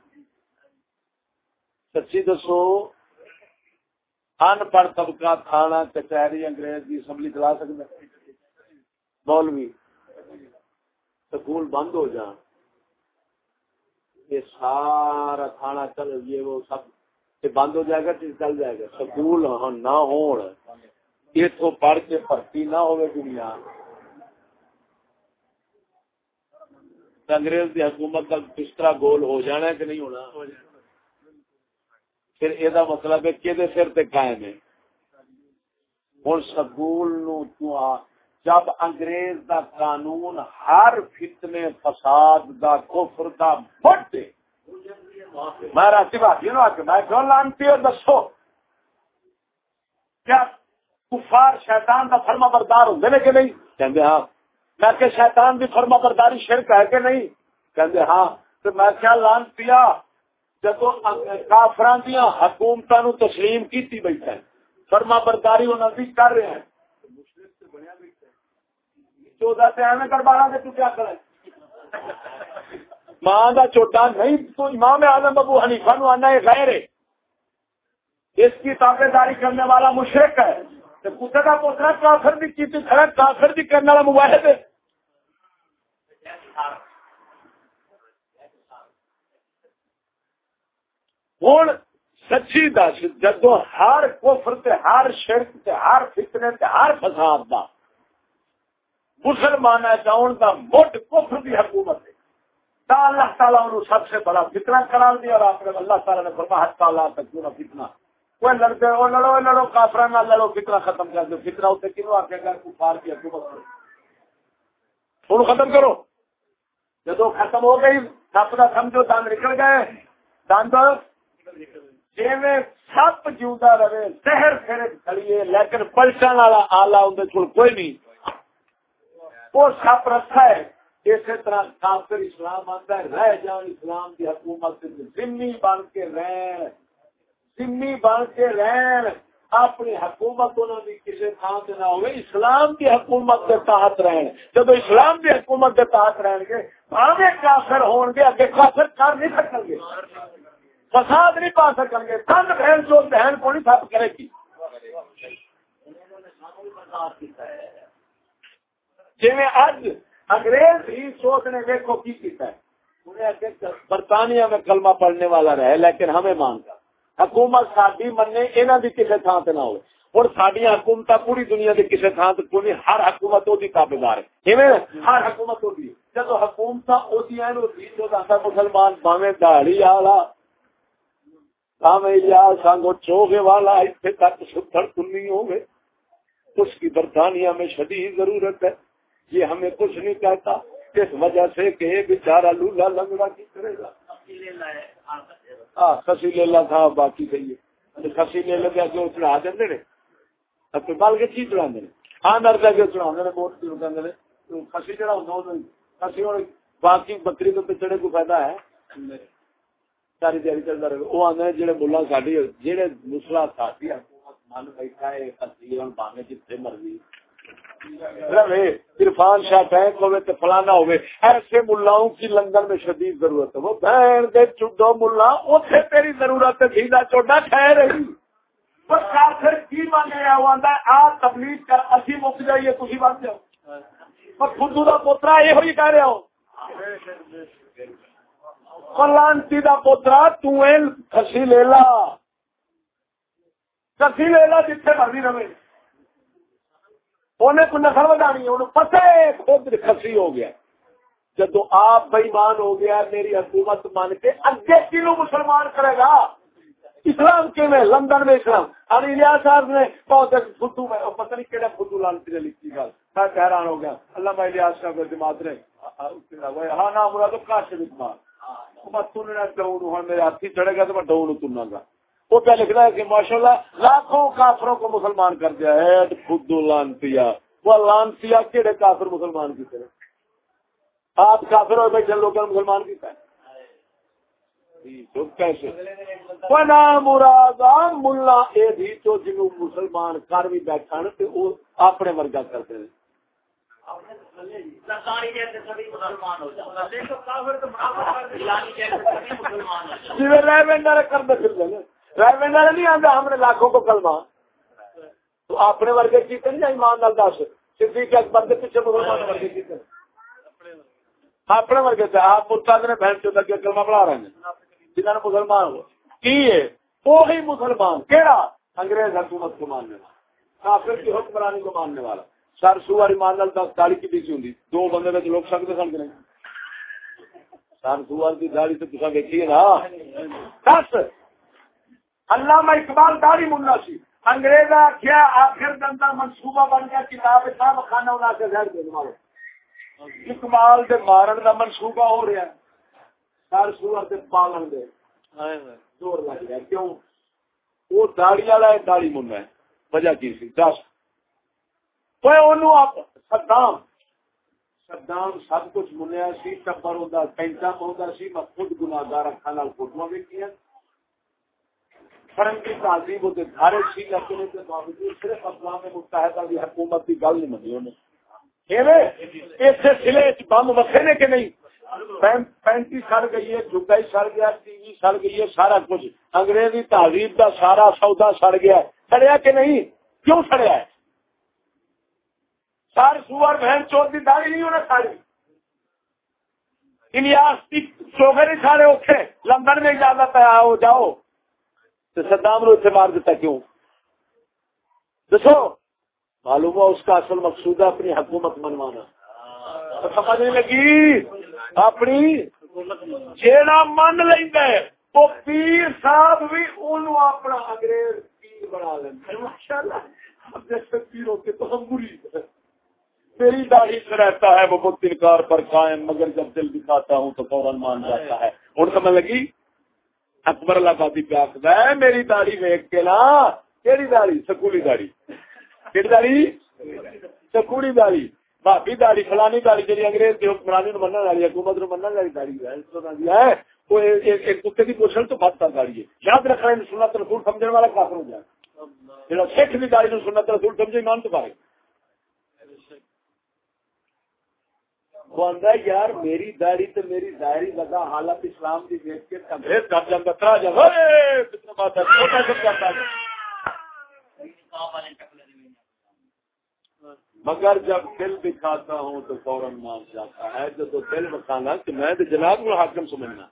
سچی دسو ان پڑھ طبقہ تھانہ کچہری انگریز کی اسمبلی چلا سکتا مولوی سکول بند ہو جان۔ یہ سارا تھانہ چل یہ وہ سب بند ہو جائے گا چل جائے گا، سکول ہاں، نہ ہون۔ اتو پڑھ کے بھرتی نہ ہوئے دنیا۔ انگریز کی حکومت کا کس طرح گول ہو جانا ہے کہ نہیں ہونا؟ پھر یہ مطلب ہے کہ سر تے قائم ہے؟ ہوں سکول نو جب انگریز دا قانون ہر فتنے، فساد دا، کفر دا بٹ دے۔ میں راتی بات نو آ کے میں کیوں لانتی ہو دسو۔ کیا کفار شیطان کا فرما بردار ہوں کہ نہیں؟ کہ ہاں۔ میں کہ شیطان بھی فرما برداری شرک ہے کہ نہیں؟ کہ ہاں۔ تو میں کیا لان پیا جب کافران دیا حکومت نو تسلیم کی بیٹھا ہے۔ فرما برداری انہوں بھی کر رہے ہیں۔ چودہ سے ایویں کر بارہ سے تو کیا کرے ماں کا چوٹا نہیں، تو امام اعظم ابو حنیفہ نو آنا ہے غیر ہے۔ اس کی تابے داری کرنے والا مشرق ہے۔ پوچھا کا پوچھنا کافر بھی کی کافر بھی کرنے والا موبائل ہے۔ ہوں سچی دس، جدو ہر کفر تے، ہر شرک تے، ہر فتنے تے، ہر فساد دا مسلمان چاہن کا مٹ کفر دی حکومت ہے۔ تا اللہ تعالیٰ انہوں سب سے بڑا فتنہ قرار دیا اور آپ نے اللہ تعالیٰ نے فرما حد تعالیٰ تک کیوں نہ فتنہ۔ وہ لڑتے وہ لڑو لڑو کافر نہ لڑو، فتنہ ختم کر دو۔ فتنہ اتنے کیوں آ کے گا؟ کفار کی حکومت کرو۔ ختم کرو۔ جدو ختم ہو گئی، سپ کا سمجھو دند نکل گئے۔ دند سپ جیوا رہے شہر پھر کھڑیے، لیکن پلٹن والا آلہ اندر کوئی نہیں۔ وہ سپ رکھا ہے۔ اسی طرح کافر اسلام آتا ہے، رہ جان اسلام کی حکومت ذمہ بن کے رہن ذمہ بن کے رہن اپنی حکومت انہوں نے کسی تھان سے نہ ہوئے، اسلام کی حکومت کے تحت رہن۔ جب اسلام کی حکومت کے تحت رہن گے آگے کافر ہون گے، اگے کافر کر نہیں سکیں گے۔ فساد نہیں پا سکیں گے۔ تند بہن جو بہن کو نہیں سب کرے گی۔ انہوں نے سب برداشت کیا ہے۔ جی اج انگریز ہی سوچ نے دیکھو کی کیتا ہے برطانیہ میں کلمہ پڑھنے والا رہے، لیکن ہمیں مانگا حکومت ساری مننے یہاں کی کسی تھان سے نہ ہو اور ساری حکومت پوری دنیا کی کسی تھان سے کوئی ہر حکومت وہ تابے دار ہے۔ ہر حکومت ہوتی ہے۔ جب حکومت مسلمان باوے دہڑی والا سانگو چوگے والا اتنے تک ستر کنی ہو اس کی برطانیہ میں شدید ضرورت ہے۔ یہ ہمیں کچھ نہیں کہتا اس وجہ سے کہ بیچارہ لولا لنگڑا کی کرے گا؟ خسی لے لا تھا باقی صحیح خسی لے لے کے چڑھا دیں اپنے بال کے چیز چڑھا دیں ہاں نر کے چڑھا دیں بہت خسی چڑھا خسی اور باقی بکری کے چڑھے کو فائدہ ہے؟ ساری تیاری چلتا رہے۔ وہ آدھے جہے ملا ساری جہے مسلا ساتھی حکومت من بیٹھا ہے خسی بانے جتنے مرضی رہے، عرفان شاہ بینک ہوئے تو فلانا ہوئے۔ ایسے ملاؤں کی لندن میں شدید ضرورت ہے۔ وہ بہن دے چڈو ملا اتنے تیری ضرورت ہے سیدھا چوڈا کھہ رہی پر کافر کی مانے آ آندا آ تبلیغ کر، اسی مک جائیے تسی بن جاؤ۔ پر خودو دا پوترا یہ ہوئی کہہ رہے ہو۔ لانتی دا پوترا، تو کسی لے لا۔ کسی لے لا جتنے مرضی رہے۔ انہیں کو نسل بدانی انہوں پتہ ہے خود ہو گیا۔ جب آپ بےمان ہو گیا میری حکومت مان کے اگے کلو مسلمان کرے گا؟ اسلام کے میں لندن میں اسلام۔ ریاض صاحب نے بہت فدو میں پتہ نہیں کہڑا فدو نے لکھی گل۔ میں حیران ہو گیا۔ اللہ میں ریاض صاحب جماعت نے ہاں نام مراد میں تننا ڈاؤن میرے ہاتھی چڑھے گا تو میں ڈاؤن تننا گا۔ وہ کیا لکھ رہا ہے کہ ماشاء اللہ لاکھوں کافروں کو مسلمان کر دیا ہے خود لانتیا وہ لانتیا کہڑے کافر مسلمان کی طرح آپ کافر اور بیٹھے لوگ مسلمان کی طرح ملا یہ تو جن مسلمان کر بھی بیٹھا اپنے ورگا کرتے ہیں۔ جی کر دے نہیں آتا ہم نے لاکھوں کو کلمہ تو اپنے ورگے کیتے نہیں ایمان نال دس صدیق اکبر کے پیچھے مسلمان ورگے کیتے اپنے ورگے سے آپ مرتاد نے بہن چود کے کلمہ پڑھا رہے ہیں جنہوں نے مسلمان ہو کی ہے وہی مسلمان کہڑا انگریز حکومت کو ماننے والا کافر کی حکمرانی کو ماننے والا سر سو والی مان لال دس داڑی کی پیچھے ہوں دو بندے میں لوگ سکتے سن کے نہیں سر سو والی داڑی تو تصا دیکھیے نا دس علامہ اقبال داری ملا سی۔ انگریزا کیا آخر دندا منصوبہ بن گیا کتاب صاحب خانہ اُنا کے گھر دے مارو۔ اقبال دے مارن دا منصوبہ ہو رہا ہے۔ سر سور دے پالن دے۔ زور لگ گیا۔ کیوں؟ وہ داڑی والا ہے داڑی منا ہے۔ وجہ کی سی؟ دس۔ سدام سدام سب کچھ منیا سی ٹبر ہوتا پینٹا پاؤں سی میں خود گناگار اکھان فوٹو ویکیا فرنگی تعلیم ہوتے گھر سی لگنے کے باوجود صرف اقوام متحدہ کی حکومت کی گل نہیں منی انہیں سلے بم وکھے نے کہ نہیں؟ پینتی سڑ گئی ہے جگا ہی سڑ گیا ٹی وی سڑ گئی ہے، سارا کچھ۔ انگریزی تہذیب کا سارا سودا سڑ گیا۔ سڑیا کہ نہیں؟ کیوں سڑیا ہے؟ سارے سور بہن چوت کی داڑھی نہیں ہونا ساری۔ الیاس چوکے نہیں سارے اوکھے۔ لندن میں اجازت ہے آؤ جاؤ۔ تو سدام رو اتنے مار دیتا کیوں؟ دسو، معلوم ہوا اس کا اصل مقصود ہے اپنی حکومت منوانا۔ سمجھ نہیں لگی، اپنی جیڑا من لینا ہے، وہ پیر صاحب بھی انہوں اپنا انگریز پیر بنا لینا ماشاء اللہ اب جیسے پیر ہوتے تو ہم بری میری داڑھی سے رہتا ہے، وہ بت انکار پر قائم، مگر جب دل دکھاتا ہوں تو فوراً مان جاتا ہے۔ اور سمجھ لگی؟ اکبر اللہ بادی پہ آخر ہے، میری داڑھی ویک کے نا، کیڑی داڑھی؟ سکولی داڑھی۔ کیڑی داڑھی؟ سکولی داڑھی۔ بھابی داڑھی، فلانی داڑھی جی انگریز کی حکمرانی نو منع والی، حکومت نو منع والی داڑھی ہے وہ ایک کتے کی پوچھل تو بات داڑھی ہے۔ یاد رکھنا سننا تو رسول سمجھنے والا کافر ہو جائے۔ جا سکھ کی داڑھی سننا تو رسول سمجھے، ایمان تو پائے۔ وہ آدھا یار میری داڑھی تو میری داڑھی لگا، حالت اسلام کی دیکھ کے کمپلیٹ کر جاتا ترا جا کتنا بات ہے چھوٹا سب کرتا ہے۔ مگر جب دل دکھاتا ہوں تو فوراً مان جاتا ہے جو تو دل بکانا کہ میں تو جناب کو حاکم سمجھنا۔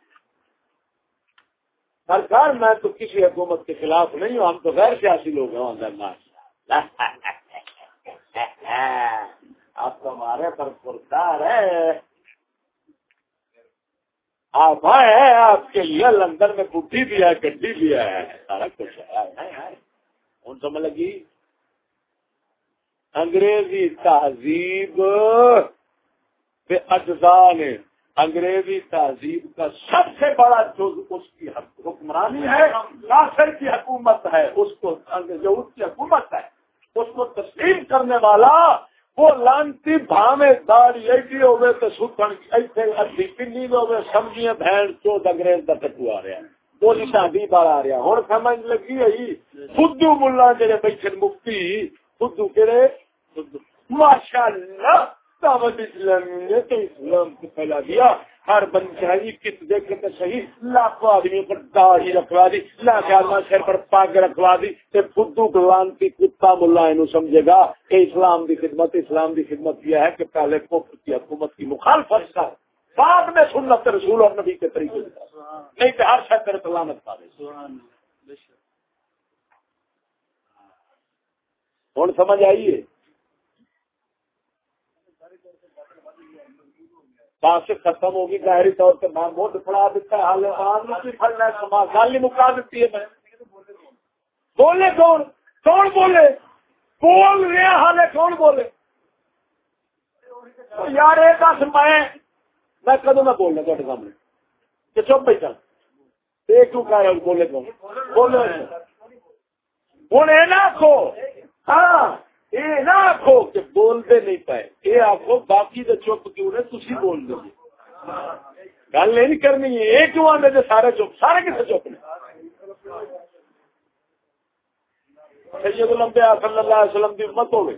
سرکار، میں تو کسی حکومت کے خلاف نہیں ہوں، ہم تو غیر سیاسی لوگ ہیں اندر آپ تو ہمارے پر پرکار ہے۔ آپ آئے آپ کے لیے لندن میں بڈی بھی ہے گڈی بھی ہے۔ سارا کچھ ہے ان سمجھ لگی؟ انگریزی تہذیب اجزاء نے انگریزی تہذیب کا سب سے بڑا جو اس کی حکمرانی ہے۔ کافر کی حکومت ہے، اس کو جو اس کی حکومت ہے۔ اس کو تسلیم کرنے والا وہ لانتی بھاوے داڑی ایڈی ہوئے تو سکھن ایسے ادھی پنی ہوئے سمجھیے بہن چوت انگریز کا ٹکو آ رہا ہے۔ بولی جی شادی بار آ رہا ہوں سمجھ لگی ہے جی، خدو ملا جڑے بیٹھے مفتی خدو کہڑے ماشاء اللہ دعوت اسلامی نے تو اسلام کو پھیلا دیا۔ ہر بندی کس دیکھے تو صحیح۔ لاکھوں آدمی پر داڑھی رکھوا دی لاکھ آدمی سر پر پاگ رکھوا دی۔ تے فدو گلان کی کتا ملا انہوں سمجھے گا کہ اسلام دی خدمت اسلام دی خدمت یہ ہے کہ پہلے کفر کی حکومت کی مخالفت کر۔ بعد میں سنت رسول اور نبی کے طریقے نہیں تو ہر شہر تیرے سلامت پا دے۔ ہوں سمجھ آئیے؟ بات ختم ہوگی ظاہری طور پہ میں موڈ پڑا دیتا ہے حال آن بھی پھڑنا ہے سما گل ہی مکا دیتی ہے میں۔ بولے کون؟ کون بولے؟ بول رہے حال کون بولے؟ یار یہ دس میں میں کدو میں بولنا تے سامنے؟ کہ چپ پہ چل یہ کیوں کہہ رہے بولے کون؟ بولے ہوں یہ نہ آخو ہاں یہ نہ آخو کہ بولتے نہیں پائے۔ یہ آخو باقی تو چپ کیوں نے تھی بول دو۔ گل نہیں کرنی ہے۔ یہ کیوں آدھے سارے چپ؟ سارے کتنے چپ نے؟ سید الانبیاء صلی اللہ علیہ وسلم کی امت ہوگی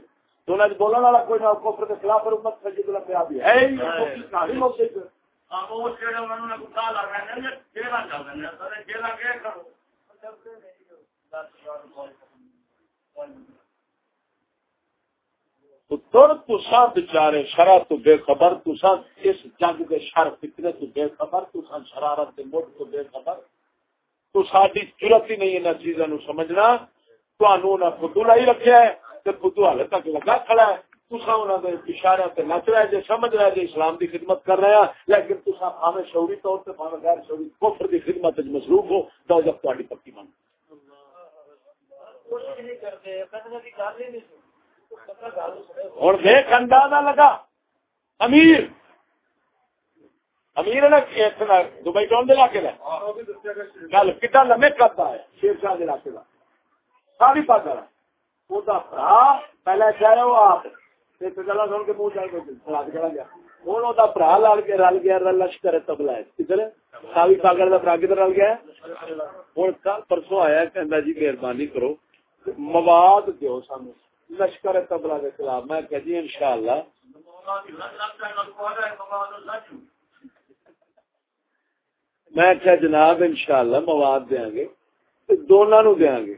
تو انہیں بولنے والا کوئی نہ کفر کے خلاف امت سید الانبیاء بھی ہے۔ ہی موقع تر تسا بچارے شرح تو بے خبر تسا اس جنگ کے شر فکرے تو بے خبر تسا شرارت کے مٹ تو بے خبر۔ تو ساری ضرورت ہی نہیں ان چیزوں سمجھنا۔ تو فتو لائی رکھا ہے تو فتو ہال تک لگا کھڑا ہے۔ تسا انہوں نے اشارے سے نچ رہے جی سمجھ رہے جی اسلام کی خدمت کر رہے ہیں لیکن تسا پاوے شعوری طور سے پاوے غیر شعوری کفر کی خدمت وچ مصروف ہو دوزخ تہاڈی پکی بن۔ اللہ کچھ تو جب تاری پکی من ہوں دیکھ اندازہ لگا۔ امیر۔ امیر ہے نا دبئی ٹاؤن علاقے کا گل کتنا لمے کرتا ہے، شیر شاہ علاقے کا ساری پاگ پہلے چاہے وہ آپ گلا سن کے منہ چل چلا گیا۔ ہوں وہ برا لڑ کے رل گیا لشکر تبلا کدھر ساوی پاگل کا برا کدھر رل گیا ہوں کل پرسوں آیا کہ جی مہربانی کرو، مواد دو سان لشکر تبلا کے خلاف۔ میں کہ جی ان شاء اللہ میں کیا جناب ان شاء اللہ مواد دیا گے دونوں نو دیا گے۔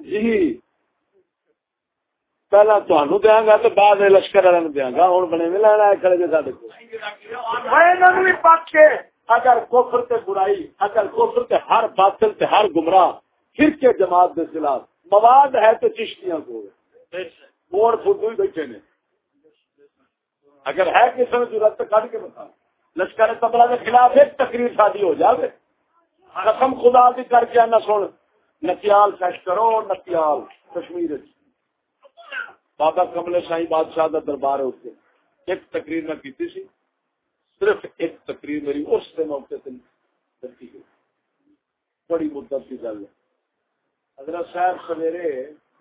جی۔ پہلا تہن دیا گا تو بعد لشکر والے دیا گا۔ ہوں بنے میں لینا ہے کھڑے جی سارے کو اگر کوفر تے برائی، اگر کوفر تے ہر باطل تے ہر گمراہ پھر کے جماعت کے خلاف مواد ہے تو چشتیاں کو اور فدو ہی بیٹھے نے۔ اگر ہے کسی نے ضرورت تو کٹ کے بتا لشکر تبلا کے خلاف ایک تقریر شادی ہو جائے قسم خدا بھی کر کے نہ سن۔ نتیال سیش کرو نتیال کشمیر بابا کملے شاہی بادشاہ کا دربار ہے اس ایک تقریر میں کی سی۔ صرف ایک تقریر میری اس سے موقع سے بڑی مدت کی گل ہے۔ حضرت صاحب سویرے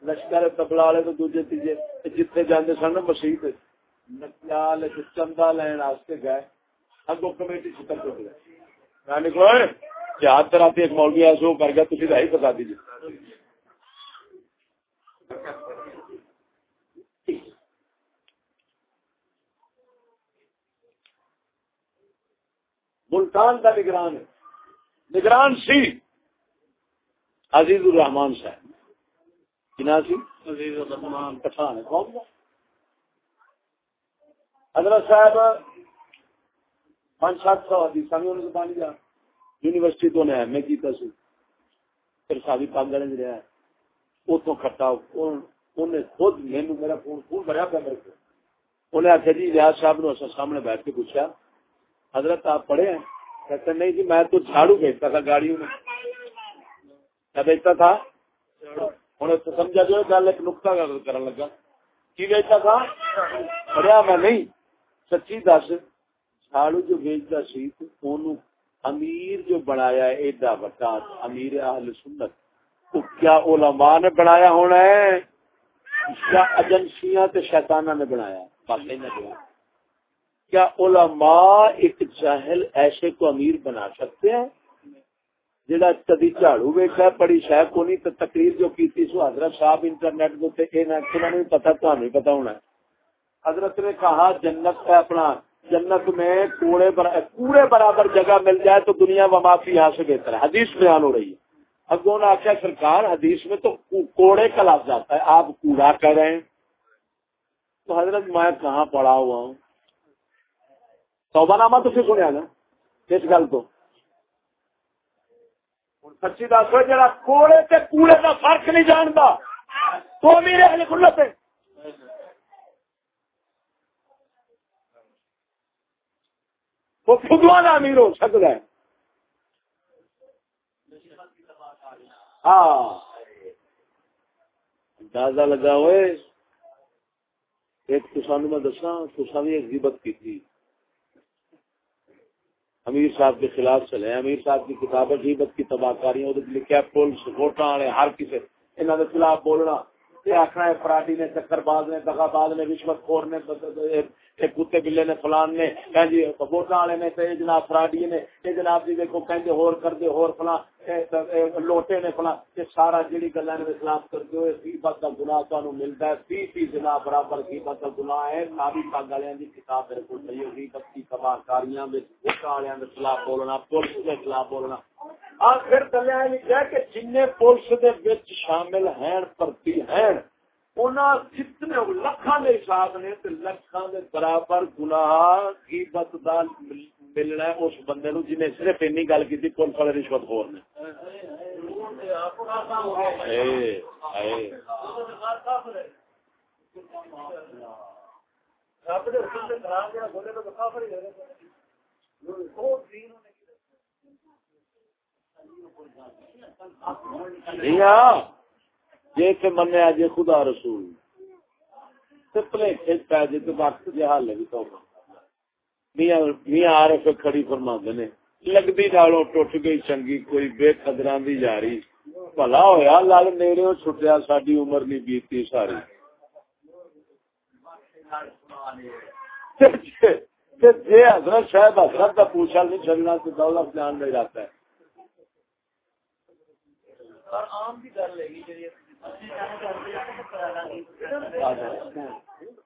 لشکر تبلا والے تو دوجے تیجے جتنے جانے سن مسیح نتیال چندہ لین گئے اگو کمیٹی چھتر چک گئے میں نکلو جہاد جی طرح ایک مولوی ایسے وہ کر گیا تھی ہی بتا دیجیے ملتان کا نگران ہے۔ نگران سی۔ عزیز الرحمان صاحب۔ کنا سی عزیز الرحمان پٹھان ہے کون حضرت صاحب پانچ سات سو حدیث بھی انہوں نے پانی جا یونیورسٹی تو نے کیتا سی پھر پاک رہا ہے۔ اتوں کھٹا انہیں خود میرا فون فون بھرا پیا میرے کو۔ انہیں آخیا جی ریاض صاحب نے سامنے بیٹھ کے پوچھا۔ حضرت آپ پڑھے ہیں؟ کہتے نہیں جی میں تو جھاڑو بیچتا تھا گاڑیوں میں۔ کیا بیچتا تھا۔ ہوں، تو سمجھا جو گل ایک نقطہ کرنے لگا۔ کی بیچتا تھا؟ پڑھیا میں نہیں۔ سچی دس، جھاڑو جو بیچتا سی، تو امیر جو بنایا ایڈا بٹا امیر اہل سنت، تو کیا علماء نے بنایا ہونا ہے؟ کیا ایجنسیاں تے شیطانہ نے بنایا باقی نے بنایا کیا علماء ایک جاہل ایسے کو امیر بنا سکتے ہیں؟ جڑا کدی جھاڑو ویکھا بڑی شاید کو نہیں تقریر جو کی سو حضرت صاحب انٹرنیٹ کے تے پتا تو نہیں پتا ہونا حضرت نے کہا، جنت کا اپنا، جنت میں کوڑے کوڑے برابر جگہ مل جائے تو دنیا و معافی یہاں سے بہتر ہے۔ حدیث بیان ہو رہی ہے۔ اگوں نے آخیا سرکار، حدیث میں تو کوڑے کا لفظ آتا ہے۔ آپ کوڑا کر رہے ہیں۔ تو حضرت، میں کہاں پڑا ہوا ہوں؟ توبہ نامہ تو پھر سنیا نا؟ اس گل کو۔ تو سچی دس جا کوڑے تے کوڑے کا فرق نہیں جانتا تو میرے اہل کلت ہے۔ وہ خود والا امیر ہو سکتا ہے۔ ہاں۔ اندازہ لگا ہوئے، ایک تو سانو میں دسا تو بھی ایک غیبت کی تھی امیر صاحب کے خلاف چلے امیر صاحب کی کتاب غیبت کی تباہ کاری لکھا پولیس ووٹاں والے، ہر کسی انہوں کے خلاف بولنا۔ آخنا ہے فراڈی نے چکر باز نے دگا باز نے، رشوت خور نے کتے بلے نے، فلان نے جی ووٹر والے نے جناب فراڈی نے یہ جناب جی دیکھو کہ ہور کر دے ہور فلان لوٹے نے فلان یہ سارا جڑی گلا نے خلاف کر دے ہوئے فی بد کا گناہ تمہیں ملتا ہے۔ فی فی جناب برابر فی بد کا گناہ ہے۔ ساری پگ والے کی کتاب میرے کو صحیح ہوگی کبھی کبا کاریاں وچ ووٹر والے کے خلاف بولنا، پولیس کے خلاف بولنا۔ آخر گلیا یہ کہ جن پولیس کے شامل ہیں پرتی ہیں، انہاں جتنے لکھان کے حساب نے لکھان برابر گناہ کی بتدال ملنا ہے، اس بندے نو جنہیں صرف این گل کی پولیس والے رشوت خور نے۔ ہاں جی کہ منیا جی خدا رسول۔ سپلے کھیل پہ جی تو وقت جی حال تو۔ میاں ایف کھڑی فرما نے لگتی ڈالو ٹوٹ گئی چنگی کوئی بے قدران دی جاری بھلا ہوا لال میرے چھٹیا ساری عمر نہیں بیتی ساری۔ جی حضرت شاید حضرت کا پوچھا نہیں چلنا تو دولت دھیان نہیں رہتا ہے۔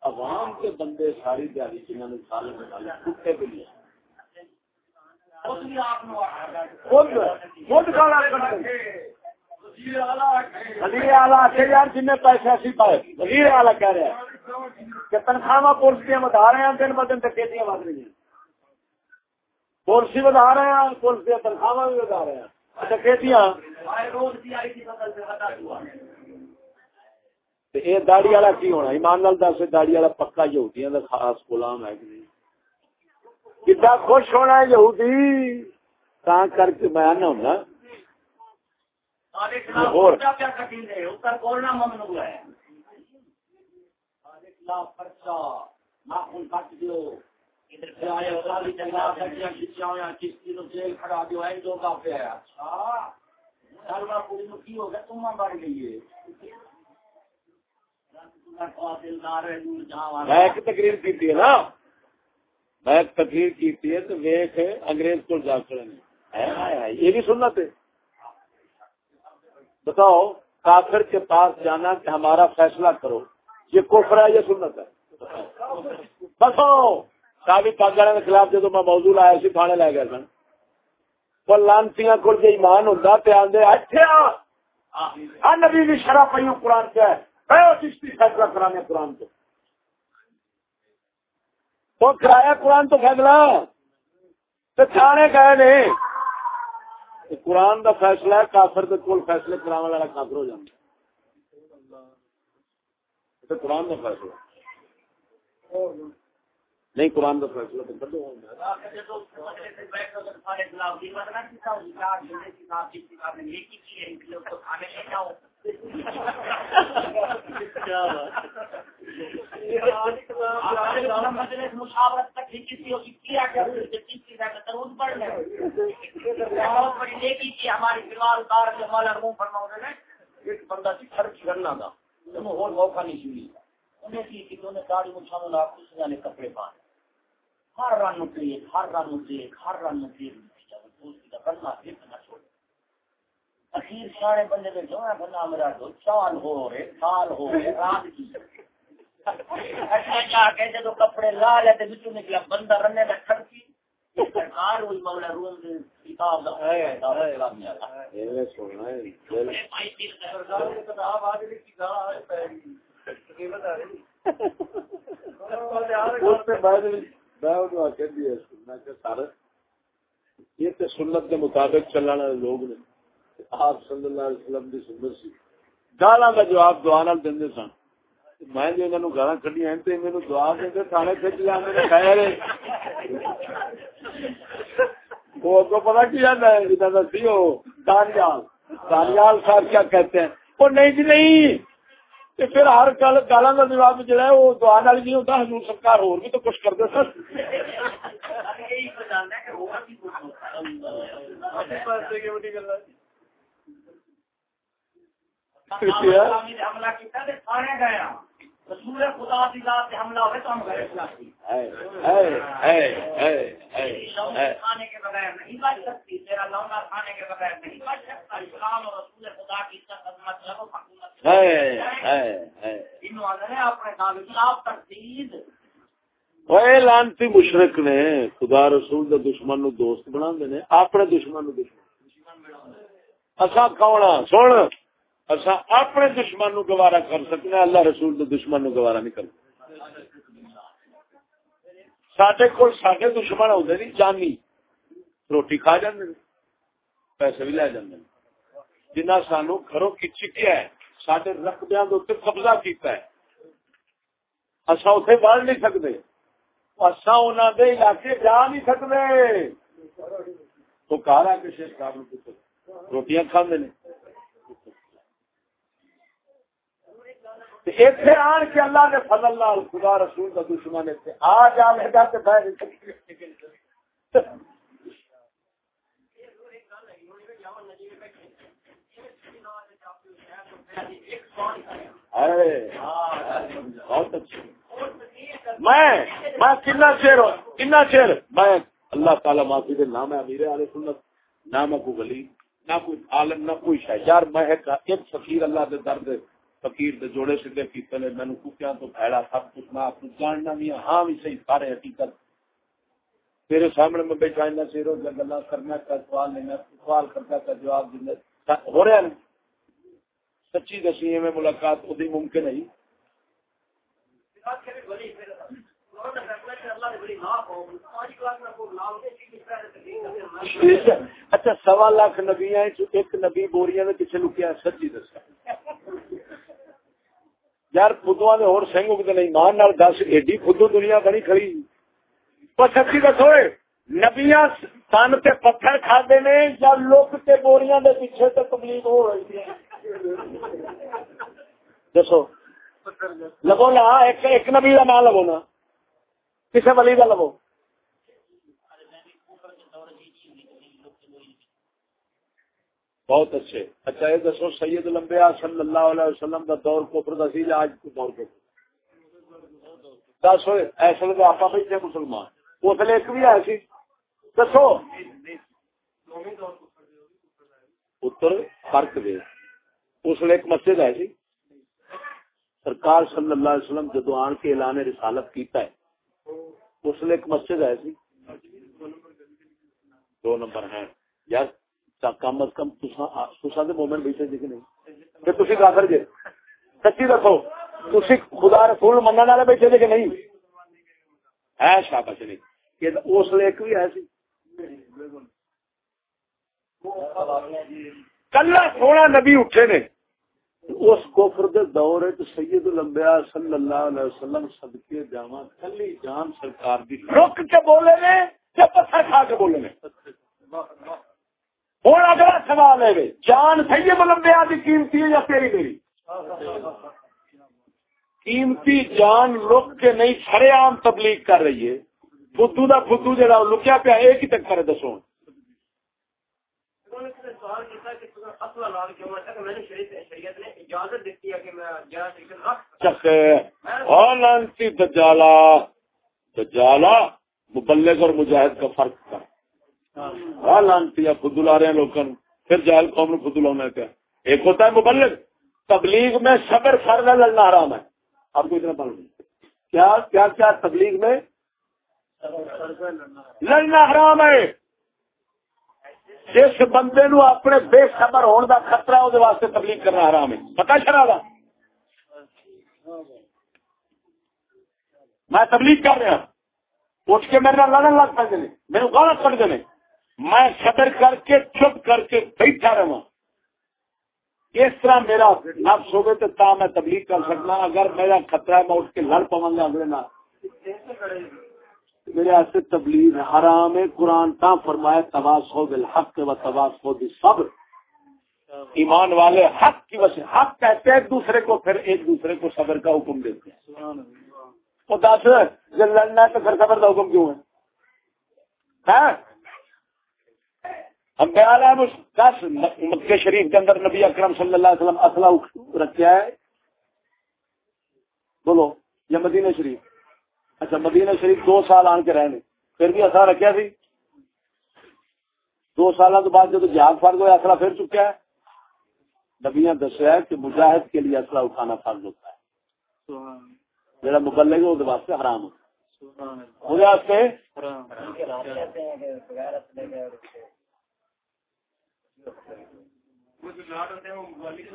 عوام کے بندے ساری دیہی جنہوں نے سال نکالے کتے بھی نہیں خود گالا وزیر آلہ آخر یار جن پیسے اسی پائے۔ وزیر آلہ کہہ رہے ہیں کہ تنخواہ پولیس دیا بتا رہے ہیں دن ب دن بڑھ رہی ہیں۔ پولیسی بتا رہے ہیں پولیس دیا تنخواہ بھی بتا رہے ہیں۔ یہ داڑی والا کی ہونا؟ ایمان لال دس داڑی والا پکا یہودیاں کا خاص غلام ہے کہ نہیں؟ خوش ہونا ہے یہودی کر کے میں آنا ہونا۔ میں ایک تقریر کی نا۔ میں تقریر کی تو ویخ انگریز کو جا کر یہ بھی سننا تھے بتاؤ، کافر کے پاس جانا کہ ہمارا فیصلہ کرو، یہ کوفر ہے یہ سنت ہے؟ بتاؤ کافی پاکستان کے خلاف جب میں موضوع آیا سی، تھانے لے گیا سن۔ پر لانتی کو جی ایمان ہوں پہ آدھے اچھا نبی بھی شرح پہ قرآن کیا ہے چشتی فیصلہ کرانے قرآن کو۔ تو کرایہ قرآن تو فیصلہ۔ تو تھانے گئے نہیں۔ قرآن کا فیصلہ ہے، کافر کے کول فیصلے کرا والا کافر ہو جاتا قرآن کا فیصلہ۔ نہیں، قرآن کا فیصلہ تو کر دو۔ مشاورت تک ہماری بیمار اتار کے ہمارا منہ فرما نے ایک بندہ سی خرچ کرنا تھا۔ اور موقع نہیں چلی انہیں کی کہ داڑھی لاکھ نے کپڑے پانے ہر رن اتری ہر رن اتری ہر رن اتری کرنا اخیر سارے بندے میں ہے بندہ میرا دو چال ہو رہے سال ہو رہے رات کی۔ اچھا جا کے جب کپڑے لا لیتے بچوں نکلا بندہ رنے میں کھڑکی۔ سرکار ہوئی مولا روم دے کتاب دا ہے یہ سننا ہے یہ سنت کے مطابق چلانا لوگ نے۔ آپ صلی اللہ علیہ وسلم کی سنت سی۔ گالا کا جواب دعا نال دیں سن۔ میں جو انہوں گالا کھڑی ہیں تو میرے دعا دیں تھانے کھچ لیا خیر وہ تو پتا کی جانا ہے؟ جنہوں کا سی ہو دانیال۔ دانیال صاحب کیا کہتے ہیں؟ وہ نہیں جی نہیں۔ پھر ہر گل گالا کا جواب جڑا ہے وہ دعا نال نہیں ہوتا حضور سرکار اور بھی تو کچھ کر دے سر حملہ کیا رسول خدا کی ذات سے حملہ ہوئے تو ہم گھر کھانے کے بغیر نہیں بچ سکتی تیرا لونا کھانے کے بغیر نہیں بچ سکتا۔ اسلام اور رسول خدا کی خدمت لگو لانتی مشرق نے خدا رسول دے دشمن نو دوست بنا دینے اپنے دشمن نو دشمن۔ اصا کون سن۔ اصا اپنے دشمن نو گوارا کر سکتے اللہ رسول دے دشمن نو گوارا نہیں کر سڈے کو سڈے دشمن آدھے نہیں، جانی۔ روٹی کھا جاندے پیسے بھی لے جاندے جنہ سانو گھروں کی چکیا ہے سڈے رقبیا قبضہ کیتا ہے۔ اصا اتنے بڑھ نہیں سکتے اصا انہوں دے علاقے جا نہیں سکتے تو کار ہے کہ شیخ صاحب روٹیاں کھانے اتنے آن کے اللہ نے فضل اللہ خدا رسول کا دشمن اتنے آ جا لگا تو بہ بہت اچھا۔ میں میں کنا چیر کنا چیر۔ میں اللہ تعالی معافی دے نام ہے امیر علیہ سنت، نہ میں کوئی ولی، نہ کوئی عالم، نہ کوئی شاید یار، میں ایک فقیر اللہ دے درد فقیر دے جوڑے سیدھے کیتے نے مینوں کوکیاں تو پھیڑا سب کچھ، میں اپ جاننا نہیں ہاں بھی صحیح، سارے حقیقت۔ تیرے سامنے میں بیٹھا اتنا سیرو گلا کرنا کا سوال لینا سوال کرتا کا جواب دینا ہو رہا ہے سچی دسی میں ملاقات ادی ممکن ہے۔ اچھا سوا لاکھ نبی ایک نبی بوریاں پیچھے لکیا سچی دسا۔ یار خدوا نے اور سنگ اگتے نہیں مان دس ایڈی خدو دنیا بڑی کھڑی سچی دسو نبیا سن سے پتھر کھاتے نے یا لوک کے بوریاں دے پیچھے سے تبلیغ ہو رہی ہے دسو لگو نا ایک ایک نبی کا نام لگو نا کسی ولی کا لگو بہت اچھے۔ اچھا یہ دسو، سید لمبیا صلی اللہ علیہ وسلم کا دور کو سی آج کو دور کو دس ہوئے ایسے تو آپ بیٹھے مسلمان۔ اس لیے ایک بھی آئے دسو۔ پتر فرق دے۔ اس لیے ایک مسجد ہے سی۔ سرکار صلی اللہ علیہ وسلم جدو آن کے اعلان رسالت کیتا ہے، اس لیے ایک مسجد ہے سی۔ دو نمبر ہیں یار کم از کم تسا دے مومنٹ بیٹھے جی کہ نہیں۔ پھر تھی کافر جی سچی رکھو تھی خدا رسول منع والے بیٹھے جی کہ نہیں۔ ہے شابش نہیں کہ اس لیے ایک بھی ہے سی۔ کلا سونا نبی اٹھے نے۔ اس کفر دے دور ہے سید الانبیاء صلی اللہ علیہ وسلم صدقے جاواں کلی جان سرکار دی۔ رک کے بولے نے، یا پتھر کھا کے بولے نے۔ ہوں اگلا سوال ہے جان سید الانبیاء دی قیمتی ہے یا تیری میری؟ قیمتی جان لک کے نہیں سرے عام تبلیغ کر رہی ہے۔ فدو دا فدو جہاں لکیا پیا ایک ہی تک کرے دسو مبلغ اور مجاہد کا فرق تھا لانتی فدو لا رہے ہیں لوگوں پھر جہل قوم نے فدو لانا کیا؟ ایک ہوتا ہے مبلغ۔ تبلیغ میں صبر فرض ہے لڑنا حرام ہے۔ آپ کو اتنا پڑھ کیا کیا کیا تبلیغ میں؟ لڑنا حرام ہے۔ جس بندے نو اپنے بے خبر ہونے کا خطرہ وہ واسطے تبلیغ کرنا حرام ہے۔ پتا چلا میں تبلیغ کر رہا اٹھ کے میرے لڑن لگ پہ میرے غلط کر دے میں صبر کر کے، چپ کر کے بیٹھا رہا اس طرح میرا نفس ہوگے تو میں تبلیغ کر سکنا۔ اگر میرا خطرہ ہے، میں اٹھ کے لڑ پاؤں گا اگلے نہ میرے ایسے تبلیغ حرام قرآن تا فرمائے تباس ہو بالحق و تباس ہو صبر ایمان والے حق کی وجہ، حق کہتے ہیں، ایک دوسرے کو پھر ایک دوسرے کو صبر کا حکم دیتے ہیں۔ تو دس جب لڑنا ہے تو پھر صبر کا حکم کیوں ہے؟ ہاں؟ ہم بیان ہے دس مکہ شریف کے اندر نبی اکرم صلی اللہ علیہ وسلم اسلحہ رکھا ہے بولو یا مدینہ شریف۔ اچھا مدینہ شریف دو سال آن کے رہنے۔ پھر بھی اصل رکھا سی۔ دو سال تو بعد جب جہاز فرض ہوا اصلہ پھر چکا ہے۔ نبیاں دسیا کہ مجاہد کے لیے اصلہ اٹھانا فرض ہوتا ہے۔ میرا مبلغ ہے وہ واسطے حرام ہوتا ہے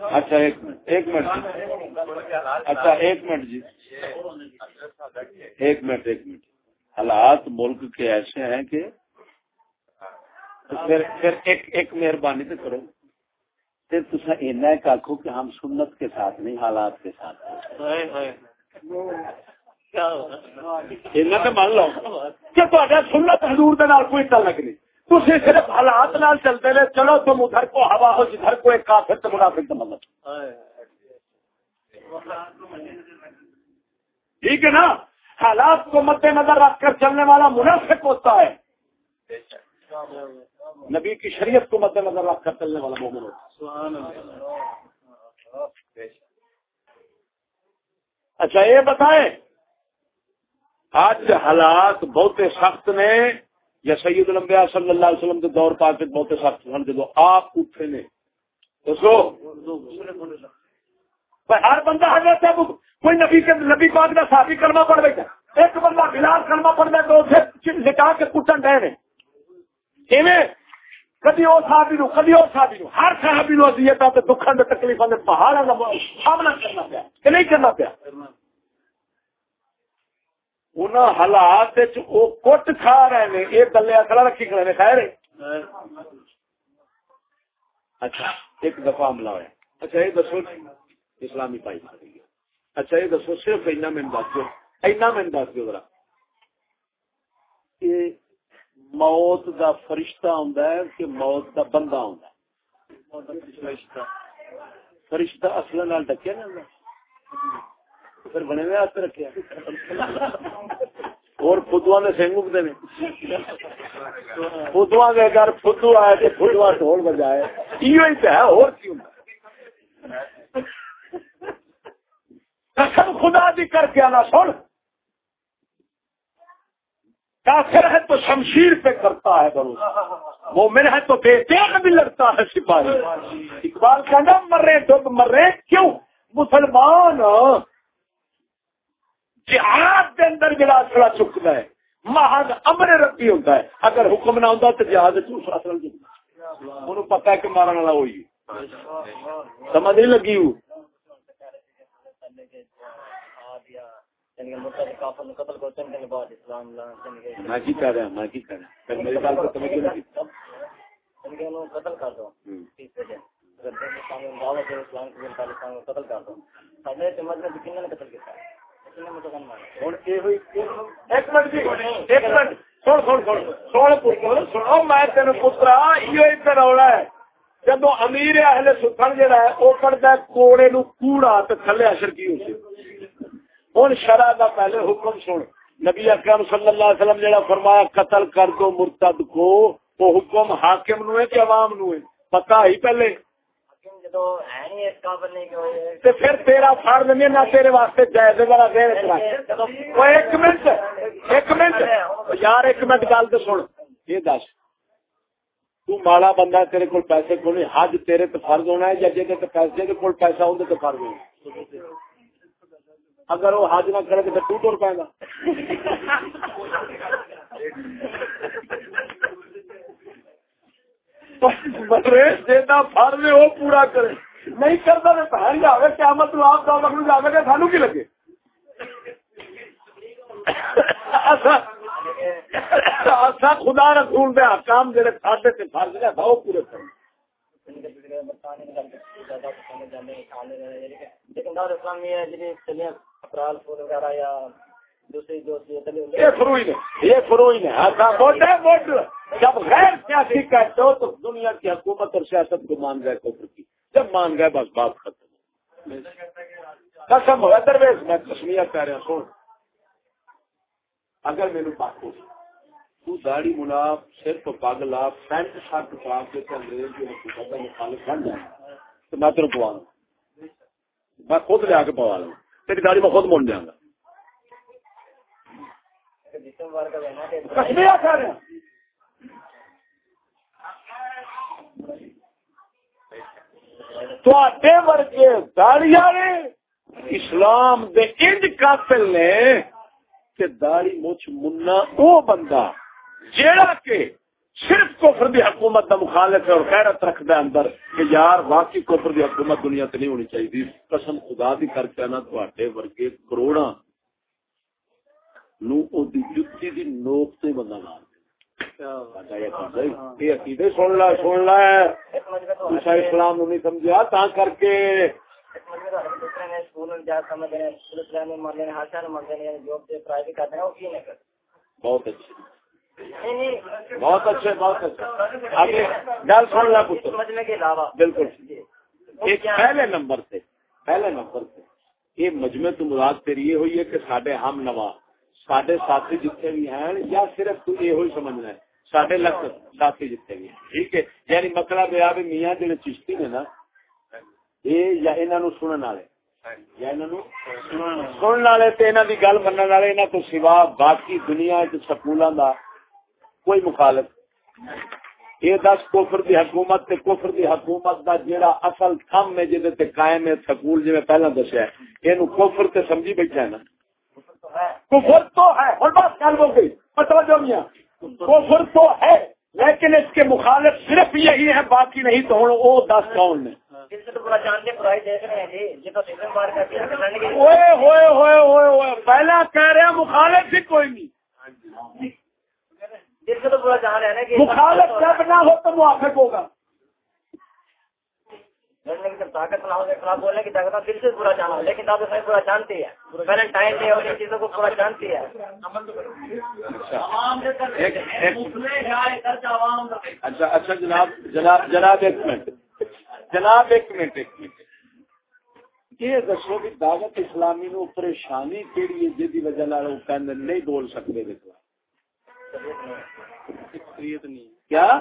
اچھا ایک منٹ ایک منٹ اچھا ایک منٹ جی۔ ایک منٹ ایک منٹ۔ حالات ملک کے ایسے ہیں کہ پھر پھر ایک ایک مہربانی تو کرو۔ پھر تصا ایک کہ ہم سنت کے ساتھ نہیں حالات کے ساتھ۔ مان لو کہ سنت حضور کوئی تعلق نہیں۔ تھی صرف حالات نال چلتے رہے، چلو تم ادھر کو، ہوا ہو، جدھر کو ایک کافر تو منافق تو مطلب ٹھیک ہے نا؟ حالات کو مد نظر رکھ کر چلنے والا منافق ہوتا ہے۔ نبی کی شریعت کو مد نظر رکھ کر چلنے والا مومن ہوتا ہے۔ اچھا یہ بتائیں، آج حالات بہت سخت نے۔ یا سید الانبیاء صلی اللہ علیہ وسلم کے دور پاک بہت سخت سن دو، آپ اٹھے نے۔ تو ہر بندہ حضرت ہے کوئی نبی کے نبی پاک کا صحابی کرنا پڑ گیا ایک بندہ بلال کرنا پڑ گیا تو لٹا کے کٹن رہے ہیں کدی وہ صحابی نو، کدی وہ صحابی نو۔ ہر صحابی نو اذیت تے دکھاں تے تکلیفاں دے پہاڑاں دا سامنا کرنا پیا، کہ نہیں کرنا پیا۔ انہاں حالات وچ او کٹ کھا رہے نے، اے دلے اکڑا رکھی کھڑے نے، خیر۔ اچھا ایک دفعہ حملہ ہوا اچھا یہ دسو، اسلامی پائی ماری اچھا یہ دسو، صرف اینا میں دس دو اینا میں دس دو ذرا موت دا فرشتہ ہوندا ہے کہ موت دا بندہ ہوندا ہے؟ فرشتہ۔ فرشتہ اصل نال ڈکیا نہیں پھر بنے ہوئے ہاتھ رکھے اور فدوا نے سنگ اگتے ہیں۔ فدوا کے گھر فدو آئے تھے فدوا ڈھول بجائے۔ یہ ہی ہے، اور کیوں قسم خدا دی کر کے آنا سن۔ کافر ہے تو شمشیر پہ کرتا ہے بھروسہ مومن ہے تو بے تیغ بھی لڑتا ہے سپاہی۔ اقبال کا نام مر رہے ڈب مر کیوں؟ مسلمان جہاد کے اندر جڑا کھڑا چکتا ہے محض امر ربی ہوتا ہے۔ اگر حکم نہ ہوتا تو جہاد اصل انہوں پتا ہے کہ مارن والا ہوئی۔ سمجھ نہیں لگی ہوں میں کہہ رہا میں کہہ رہا میری گل کو تمہیں نہیں قتل کر دو قتل کر دو قتل کیا جب امیر اہل سکھن جہاں ہے وہ کرتا ہے کوڑے نو کوڑا تو تھلے اثر کی ہو ہوں شرح کا پہلے حکم سن نبی اکرم صلی اللہ علیہ وسلم جہاں فرمایا قتل کر دو مرتد کو وہ حکم حاکم نو ہے کہ عوام نو ہے پتا ہی پہلے پھر تیرا فر نہیں نہ تیرے واسطے جائز ذرا ایک منٹ ایک منٹ یار ایک منٹ گل سن یہ دس تو ماڑا بندہ تیرے کو پیسے نہیں حج تیرے فرض ہونا ہے یا جی پیسے کو پیسہ اندر تو فرض ہونا اگر وہ حج نہ کرے تو ٹوٹ ٹوٹ پائے گا دیتا فرض وہ پورا کرے۔ نہیں کرتا تو پہن جائے کیا مطلب آپ کا لکڑ جائے گا، سانو کی لگے؟ اچھا، اچھا، خدا رسول دے کام جڑے ساڈے تے فرض ہے وہ پورے کریں لیکن دور اسلامی ہے جی اپرال فون وغیرہ یا یہ فروئی نے، یہ فروئی نے۔ جب غیر سیاسی کہتے ہو تو دنیا کی حکومت اور سیاست کو مان گئے کفر کی۔ جب مان گئے بس بات ختم۔ قسم ہو درویز میں کشمیر کہہ رہا سن۔ اگر میرے بات ہو تو داڑی ملاپ صرف پگ لا پینٹ شرٹ پا کے انگریز کی حکومت کا مخالف بن جائے۔ تو میں تیرے پوا لوں میں خود لیا کے پوا لوں تیری داڑی میں خود مڑ دیا گا۔ ورگے داڑی والے اسلام دے انج قاتل نے کہ داڑی مچھ منا او بندہ جیڑا کہ صرف کفر دی حکومت دا مخالف ہے اور خیرت رکھدا اندر کہ یار واقعی کفر دی حکومت دنیا تے نہیں ہونی چاہیے قسم خدا دی کر کے نا تواڈے ورگے کروڑاں نو او دی دی نوک بندہ مار اسلام نہیں سمجھا تا کر کے۔ بہت اچھے بہت اچھے بہت اچھے گل سن لا پتر بالکل۔ ایک پہلے نمبر سے پہلے نمبر سے یہ مجمے تو مراد تیری یہ ہوئی ہے کہ سڈے ہم نوا سڈے ساتھی جتنے بھی ہیں یا صرف یہ سمجھنا ہے سڈے لکھ ساتھی جتنے بھی ہیں ٹھیک ہے یعنی مطلب یہ بھی میاں جڑے چشتی نے نا یہ یا انہوں سنن والے یا والے تے انہاں دی گل منن والے انہاں تو سوا باقی دنیا وچ سکولاں کوئی مخالف یہ دس کفر دی حکومت تے کفر دی حکومت دا جیڑا اصل تھم ہے جے تے قائم ہے سکول جے میں پہلا دسیا ہے اینو کفر تے سمجھی بیٹھا ہے نا کفر تو ہے اور بات گل ہو گئی مطلب جو میاں کفر تو ہے لیکن اس کے مخالف صرف یہی ہے باقی نہیں تو ہوں وہ دس کون نے پہلا کہہ رہے ہیں مخالف بھی کوئی نہیں۔ مخالف جب نہ ہو تو موافق ہوگا۔ طاقت نہ ہونے خلاف بولنے کی طاقت دل سے برا جانا لیکن آپ صحیح برا جانتی ہے۔ ویلنٹائن ڈے اور چیزوں کو پورا جانتی ہے۔ اچھا اچھا جناب جناب جناب ایک منٹ۔ جناب ایک منٹ ایک منٹ۔ یہ دسو کہ دعوت اسلامی نو پریشانی کیڑی ہے جی وجہ نہیں بول سکتے دیکھو کیا؟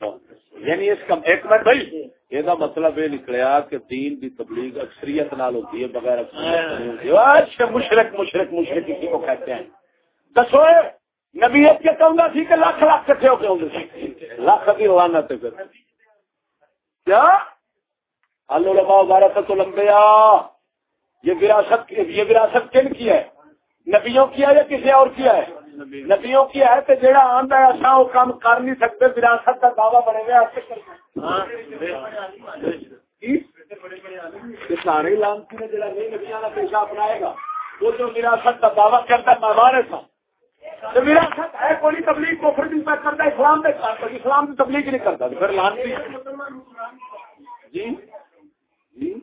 یعنی اس کا ایک منٹ بھائی یہ مطلب یہ نکلیا کہ دین کی تبلیغ اکثریت نال ہوتی ہے، بغیر اچھا، مشرق مشرق مشرق کسی کو کہتے ہیں؟ دسو نبی کے کہوں گا سی کہ لاکھ لاکھ کٹھے ہو کے ہوں لاکھ کی روانہ تھے پھر۔ کیا؟ اللہ بارہ تو لمبیا یہ وراثت یہ وراثت کن کی ہے؟ نبیوں کی ہے یا کسی اور کیا ہے؟ نبیوں کی ہے تو جہاں آتا ہے اصا وہ کام کر نہیں سکتے وراثت کا دعوی بنے گا سارے لانسی نے جڑا نہیں نبیا کا پیشہ اپنائے گا وہ جو وراثت کا دعوی کرتا ہے مہمان تھا تو وراثت ہے کوئی تبلیغ کو پھر بھی کرتا ہے اسلام اسلام کی تبلیغ نہیں کرتا پھر جی؟ جی؟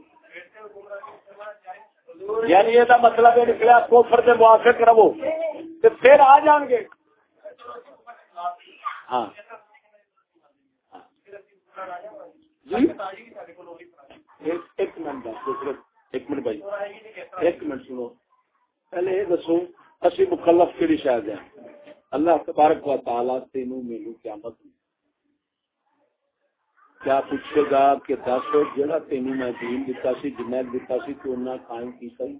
یعنی یہ مطلب ہے نکلا کوفر سے موافق رہو۔ پھر آ جان گے۔ ہاں۔, ہاں۔ جی؟ ایک منٹ ایک منٹ بھائی۔ ایک منٹ سنو۔ پہلے یہ دسو، اسی مکلف کہڑی شاید ہے؟ اللہ تبارک و تعالیٰ تینوں میلو قیامت کیا پوچھے گا کہ دس جہاں تین میں دین دتا سی، جنید دتا سی، تو انہیں قائم کی سی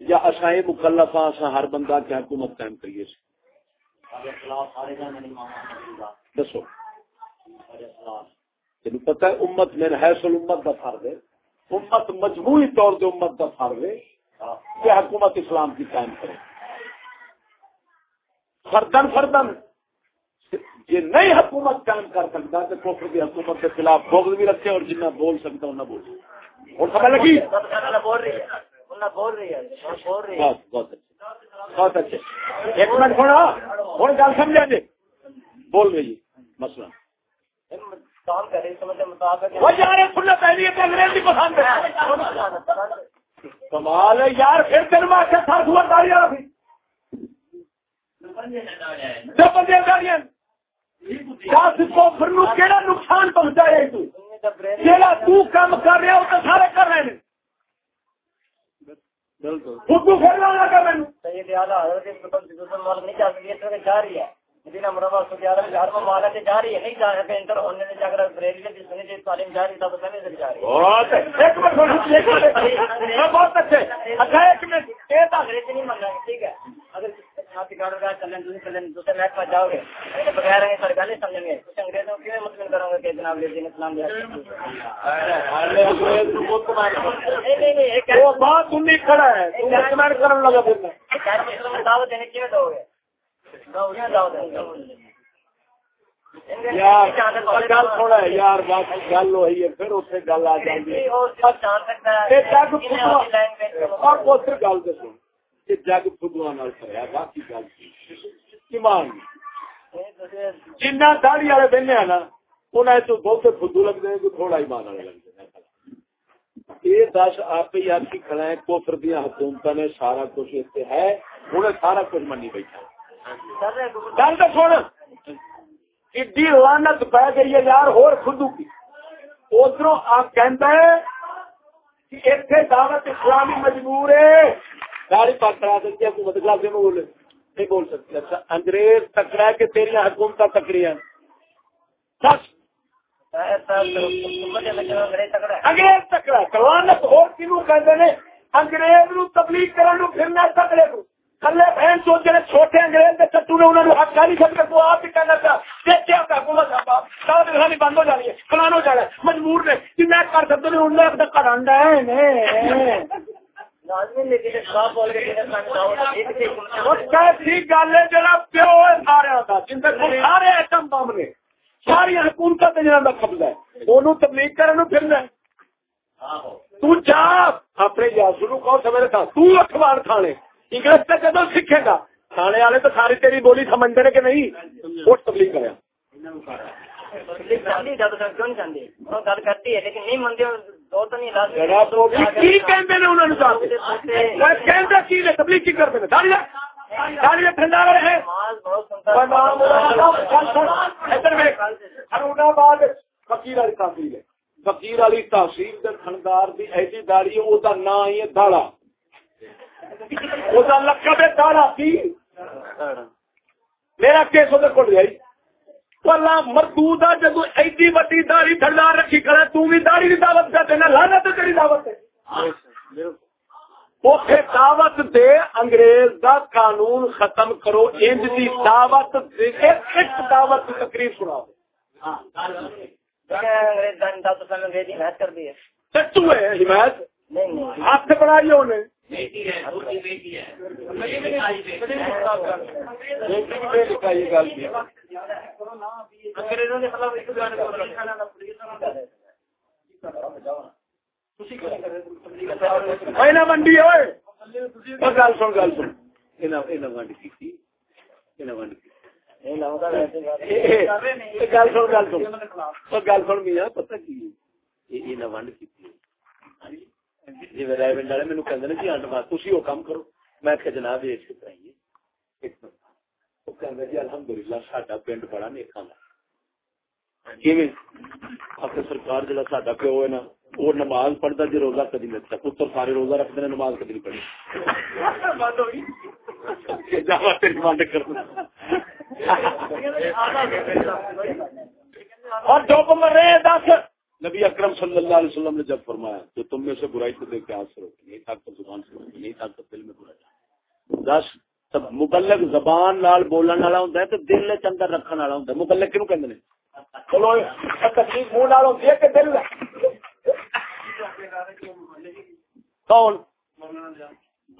یا اصا یہ مکلف ہاں اصا ہر بندہ کیا حکومت قائم کریے دسو۔ تین پتا ہے امت میرے حیثل امت کا فرد ہے۔ امت مجموعی طور پہ امت کا فرد ہے کہ حکومت اسلام کی قائم کرے۔ فردن فردن۔ یہ نئی حکومت قائم کر سکتا تو کوفر کی حکومت کے خلاف بغض بھی رکھے اور جنہیں بول سکتا انہیں بول اور سمجھ لگی؟ بہت اچھے ایک منٹ تھوڑا ہوں گل سمجھا جی؟ بول رہی مسئلہ۔ کمال یار پھر تین سور بندے نقصان پہنچایا تو۔ کر سارے کر رہے ہیں۔ بالکل۔ مدینہ مربع سعودی عرب کے ہر ممالک سے جاری ہے نہیں جا رہے ہیں انٹر ہونے سے اگر بریلی کی سنی کی تعلیم جاری تھا تو سمے سے جاری بہت ایک منٹ بہت اچھے۔ اچھا ایک منٹ۔ یہ تو انگریزی نہیں مان رہے ٹھیک ہے۔ اگر آپ کی کارڈ چلیں دوسرے چلیں دوسرے محکمہ جاؤ گے۔ بغیر سر گل نہیں سمجھیں گے کچھ انگریزوں کی مطمئن کروں گے کہ جناب یہ دین اسلام بات تم کھڑا ہے دعوت دینے کی دو گے یار بات گل ہوئی ہے پھر گل آ جائے گل دسو۔ کہ جگ فگوا باقی گل ایمان۔ جنا داڑی والے بہنے نا انہیں تو بہت فدو لگتے ہیں کہ تھوڑا ایمان والے لگتے ہیں۔ یہ دس آپ ہی آپ کی کھڑا ہے کوفر دیا حکومت نے سارا کچھ اتنے ہے انہیں سارا کچھ منی بیٹھا۔ گل تو سن، ایڈی لانت پی گئی ہے یار، ہور خدو کی۔ ادھر آپ کہ اتنے دعوت اسلامی مجبور ہے۔ گاڑی پاک کرا سکتی ہے، حکومت خلاف میں بولے؟ نہیں بول سکتی اچھا انگریز تکڑا کے تیری حکومت تکڑی ہیں سچ؟ انگریز تکڑا کلانت ہو کنو کہ انگریز نو تبلیغ کرن پھرنا تکڑے کو۔ کلے بہن سو جڑے چھوٹے انگریز دے چٹو نے انہاں نو حق نہیں چھڈ کے تو آپ ہی کہنا تھا دیکھیا کہ حکومت صاحب سارے دھانی بند ہو جانی ہے۔ فلان ہو جانا ہے۔ مجبور نے کہ میں کر سکتا نہیں انہوں نے کڑانڈا ہے۔ سارے کا ایٹم بم نے۔ ساری حکومت جنہوں کا قبضہ ہے۔ وہ تبلیغ کرنے پھرنا تو جا اپنے یاسو کو سویرے تھا تو اخبار کھانے انگلش تو جدو سیکھے گا؟ تھانے والے تو ساری تیری بولی سمجھتے ہیں کہ نہیں؟ وہ تبلیغ کرے۔ فکیر والی تحصیل خندار ایسی داڑی نام ہی ہے داڑا لقب ہے داڑا میرا کیس کٹ گئی پلا مردود جدو ایڈی وڈی داڑی ٹھنڈا رکھی کرے تو بھی داڑی کی دعوت کر دینا لانا تو تیری دعوت ہے دعوت دے انگریز دا قانون ختم کرو انج دی دعوت ایک دعوت تقریر سنا حمایت۔ ہاتھ بنائی انہیں۔ منڈی ہوئے گل سن گل سن۔ ونڈ کی ونڈ گل۔ سن گل سن۔ گل سن میاں پتا کی ونڈ کی جی رائے جی آنڈ مار تھی وہ کام کرو۔ میں کہ جناب یہ کرائی جی الحمد للہ ساڈا پنڈ بڑا نیکا سرکار جا سا پیو ہے نا وہ نماز پڑھتا جی روزہ کدی لگتا پتر سارے روزہ رکھتے ہیں نماز کدی پڑھی۔ اور جو مرے دس۔ نبی اکرم صلی اللہ علیہ وسلم نے جب فرمایا تو تم میں سے برائی کو دیکھ کے ہاتھ سے روکی نہیں طاقت زبان سے روکی نہیں طاقت دل میں برا دس مبلک زبان نال بولن والا ہوندا ہے تے دل وچ اندر رکھن والا ہوندا ہے۔ مبلک کینو کہندے نے؟ چلو اچھا، تکلیف منہ نال ہوندی ہے کہ دل کون؟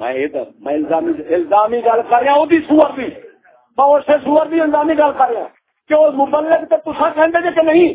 میں میں الزامی الزامی گل کر رہا ہوں سور بھی۔ میں سور الزامی گل کر رہا کہ وہ مبلک تے تسا کہندے جے کہ نہیں؟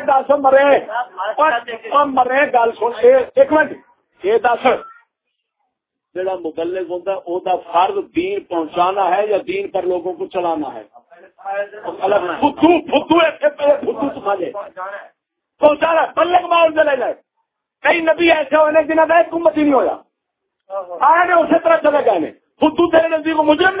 دس مرے۔ مرے گل سن ایک منٹ۔ یہ دس۔ جڑا مبلغ ہوتا ہے وہ فرض دین پہنچانا ہے یا دین پر لوگوں کو چلانا ہے؟ پہنچانا بلک ماحول چلے جائے۔ کئی نبی ایسے ہونے جنہیں کا حکومت ہی نہیں ہوا آئے اسی طرح چلے گئے خود تیرے نزدیک مجرم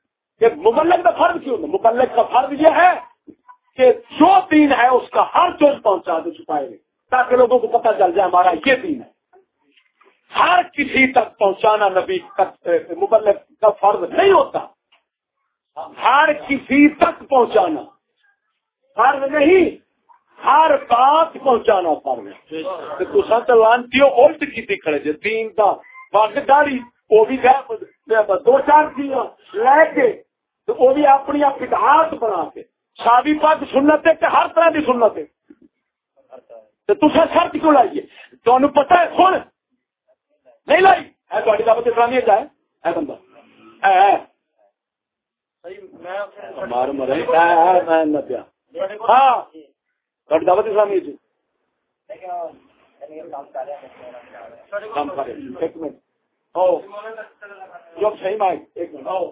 کہ مبلک کا فرض کیوں؟ مبلک کا فرض یہ ہے کہ جو دین ہے اس کا ہر چوز پہنچا دے چھپائے گے تاکہ لوگوں کو پتہ چل جائے ہمارا یہ دین ہے۔ ہر کسی تک پہنچانا نبی مبلک کا فرض نہیں ہوتا۔ ہر کسی تک پہنچانا فرض نہیں، ہر بات پہنچانا فرض ہے۔ تو سات لانتی الٹ کی کھڑے جی دین کا باغ داری وہ بھی دو چار چیز لے کے تو وہ بھی اپنی فتحات بنا کے۔ شادی پاک سنت ہے ہر طرح کی سنت ہے۔ تو تصا شرط کیوں لائیے؟ تمہیں پتا ہے سن۔ نہیں لائی؟ ہے تھوڑی دعوت اسلامی ہے ہے بندہ۔ ہاں۔ تھوڑی دعوت اسلامی جی ایک منٹ۔ جو صحیح مائک ایک منٹ آؤ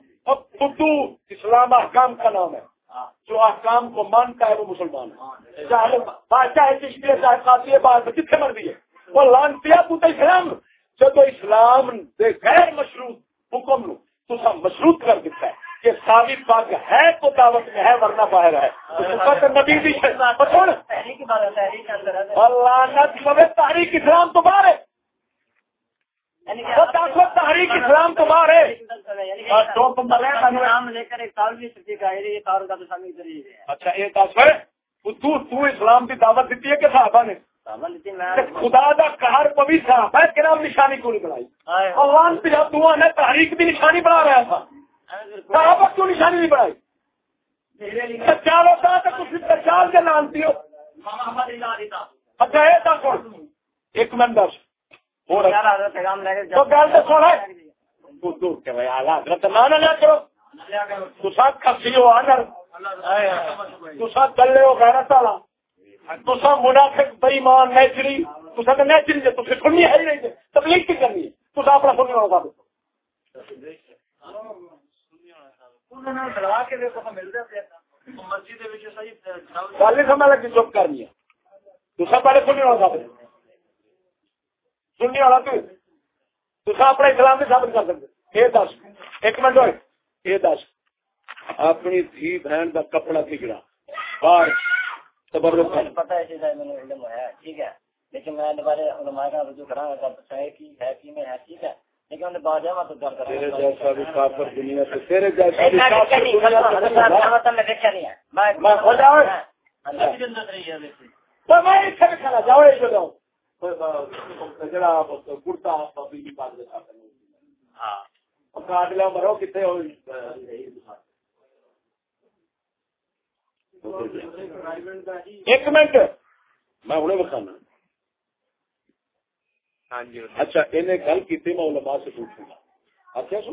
اسلام احکام کا نام ہے۔ جو احکام کو مانتا ہے وہ مسلمان ہے۔ چاہے چاہے چشتی چاہے کافی بات کتنے مر ہے۔ وہ لان پیا تو اسلام۔ جب اسلام دے غیر مشروط حکم لو تو سب مشروط کر دیتا ہے کہ ساوی پاک ہے تو دعوت میں ہے ورنہ باہر ہے۔ نبی بھی اللہ تحریک اسلام تو باہر ہے۔ تحریک اسلام تو باہر ہے۔ اچھا ایک تو اسلام کی دعوت دیتی ہے کہ صحابہ نے؟ خدا دا پوی صحابہ کے نام نشانی کیوں نہیں بنائی۔ تو نے تحریک بھی نشانی بنا رہا تھا صحابہ کیوں نشانی نہیں بنائی؟ سچال ہوتا تو سچال کے نانتی ہو اچھا ایک منٹ دس کلے ہو تسا منافق بےمان نیچری۔ تسا تو نیچری جی تھی سننی ہے نہیں۔ تبلیغ کی کرنی ہے۔ تسا اپنا سننے والا ثابت گل سمجھ لگی چپ کرنی ہے۔ تسا پہلے سننے والا ثابت سننے والا تو تسا اپنا اسلام بھی ثابت کر سکتے۔ یہ دس۔ ایک منٹ ہوئے۔ یہ دس۔ اپنی دھی بہن کا کپڑا بگڑا۔ باہر۔ پتا ہے ٹھیک ہے۔ لیکن میں دوبارہ علماء کا رجوع کرا گا ہے کی ہے کی میں ہے ٹھیک ہے۔ لیکن بعد میں تو گل تیرے جیسا بھی کافر دنیا سے تیرے جیسا بھی کافر دنیا میں دیکھا نہیں ہے۔ میں ہو جاؤ تو میں اس سے کھانا جاؤ یہ جاؤ۔ جڑا کرتا ہاں۔ مرو ایک منٹ میں ہوں بکھانا۔ اچھا انہیں گل کی میں علماء سے پوچھوں گا۔ اچھا سو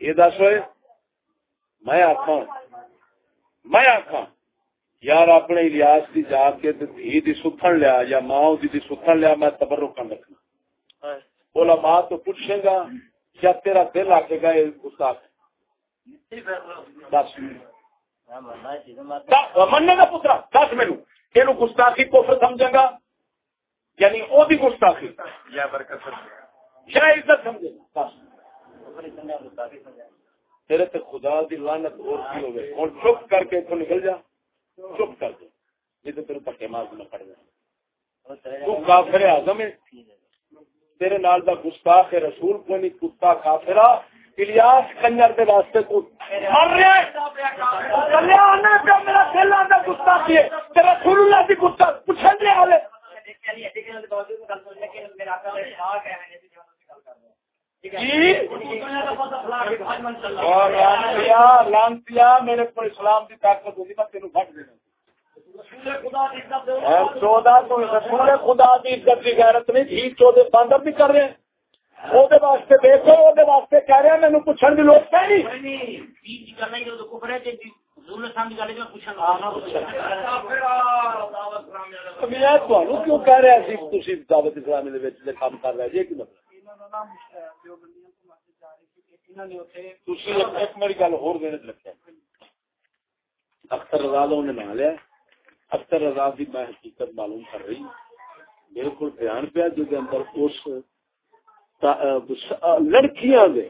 یہ دس ہوئے۔ میں آخا میں آخا یار اپنے ریاض کی جا کے دھی دی ستھن لیا یا ماں دی دی ستھن لیا میں تبرک کر رکھنا۔ علماء تو پوچھے گا کیا تیرا دل آ گئے گستاخ؟ دس۔ مننے کا پترا دس مینو یہ گستاخی کوفر سمجھے گا؟ یعنی وہ بھی گستاخی۔ یا برکت یا عزت سمجھے گا۔ تیرے تے خدا دی لعنت اور کی ہوگی اور چپ کر کے تو نکل جا؟ چپ کر دے یہ تو تیرے پکے مار میں پڑ جائے تو کافر اعظم ہے۔ تیرے نال دا گستاخ رسول کو نہیں کتا کافرہ۔ الیاس کنجر دے واسطے تو مر رہا ہے۔ چلے آنا پہ میرا دل آندا گستاخی ہے۔ تیرا رسول اللہ دی گستاخ پوچھن دے حالے لانتیا میرے کو اسلام کی طاقت ہوگی میں تینوں پھٹ دینا چودہ تو رسول خدا کی عزت کی غیرت نہیں تھی چودہ باندر بھی کر رہے ہیں۔ وہ واسطے دیکھو وہ واسطے کہہ رہے ہیں مینو پوچھنے کی لوگ نہیں کیوں کہہ رہے دعوت اسلامی کام کر رہے جی میری گل ہو اختر رضا نے لیا اختر رضا کی میں حقیقت معلوم کر رہی میرے کو بیان پیا جو اندر اس لڑکیاں دے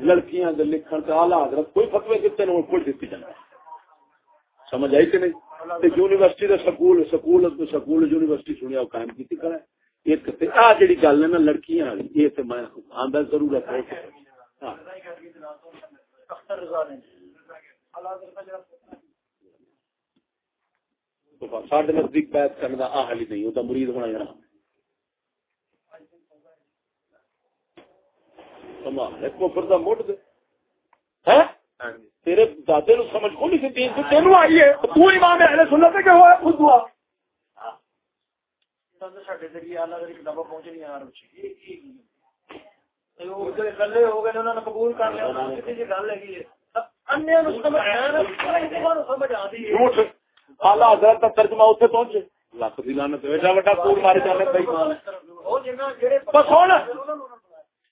لڑکیاں دے لکھن تے اعلی حضرت کوئی فتوی دیتے نے کوئی دیتی جانا سمجھ آئی کہ نہیں؟ یونیورسٹی دے سکول سکول سکول یونیورسٹی سنیا قائم کی کرا ایک آ جڑی گل ہے نا لڑکیاں والی یہ تے میں آندا ضرورت ہے ہاں۔ ساڈے نزدیک کرنے حل نہیں مرید ہونا جانا کفر کا مٹ دے۔ تیرے دادے نو سمجھ کو نہیں سی تین آئی ہے تو امام اہل سنت کہ ہوا خود دعا۔ ساڈے ذریعے اللہ دی کتاباں پہنچنی یار قبول کر لیا ترجمہ اتنے پہنچے لکھ دی لانت ایڈا وڈا کوڑ مارے جانے بس ہوں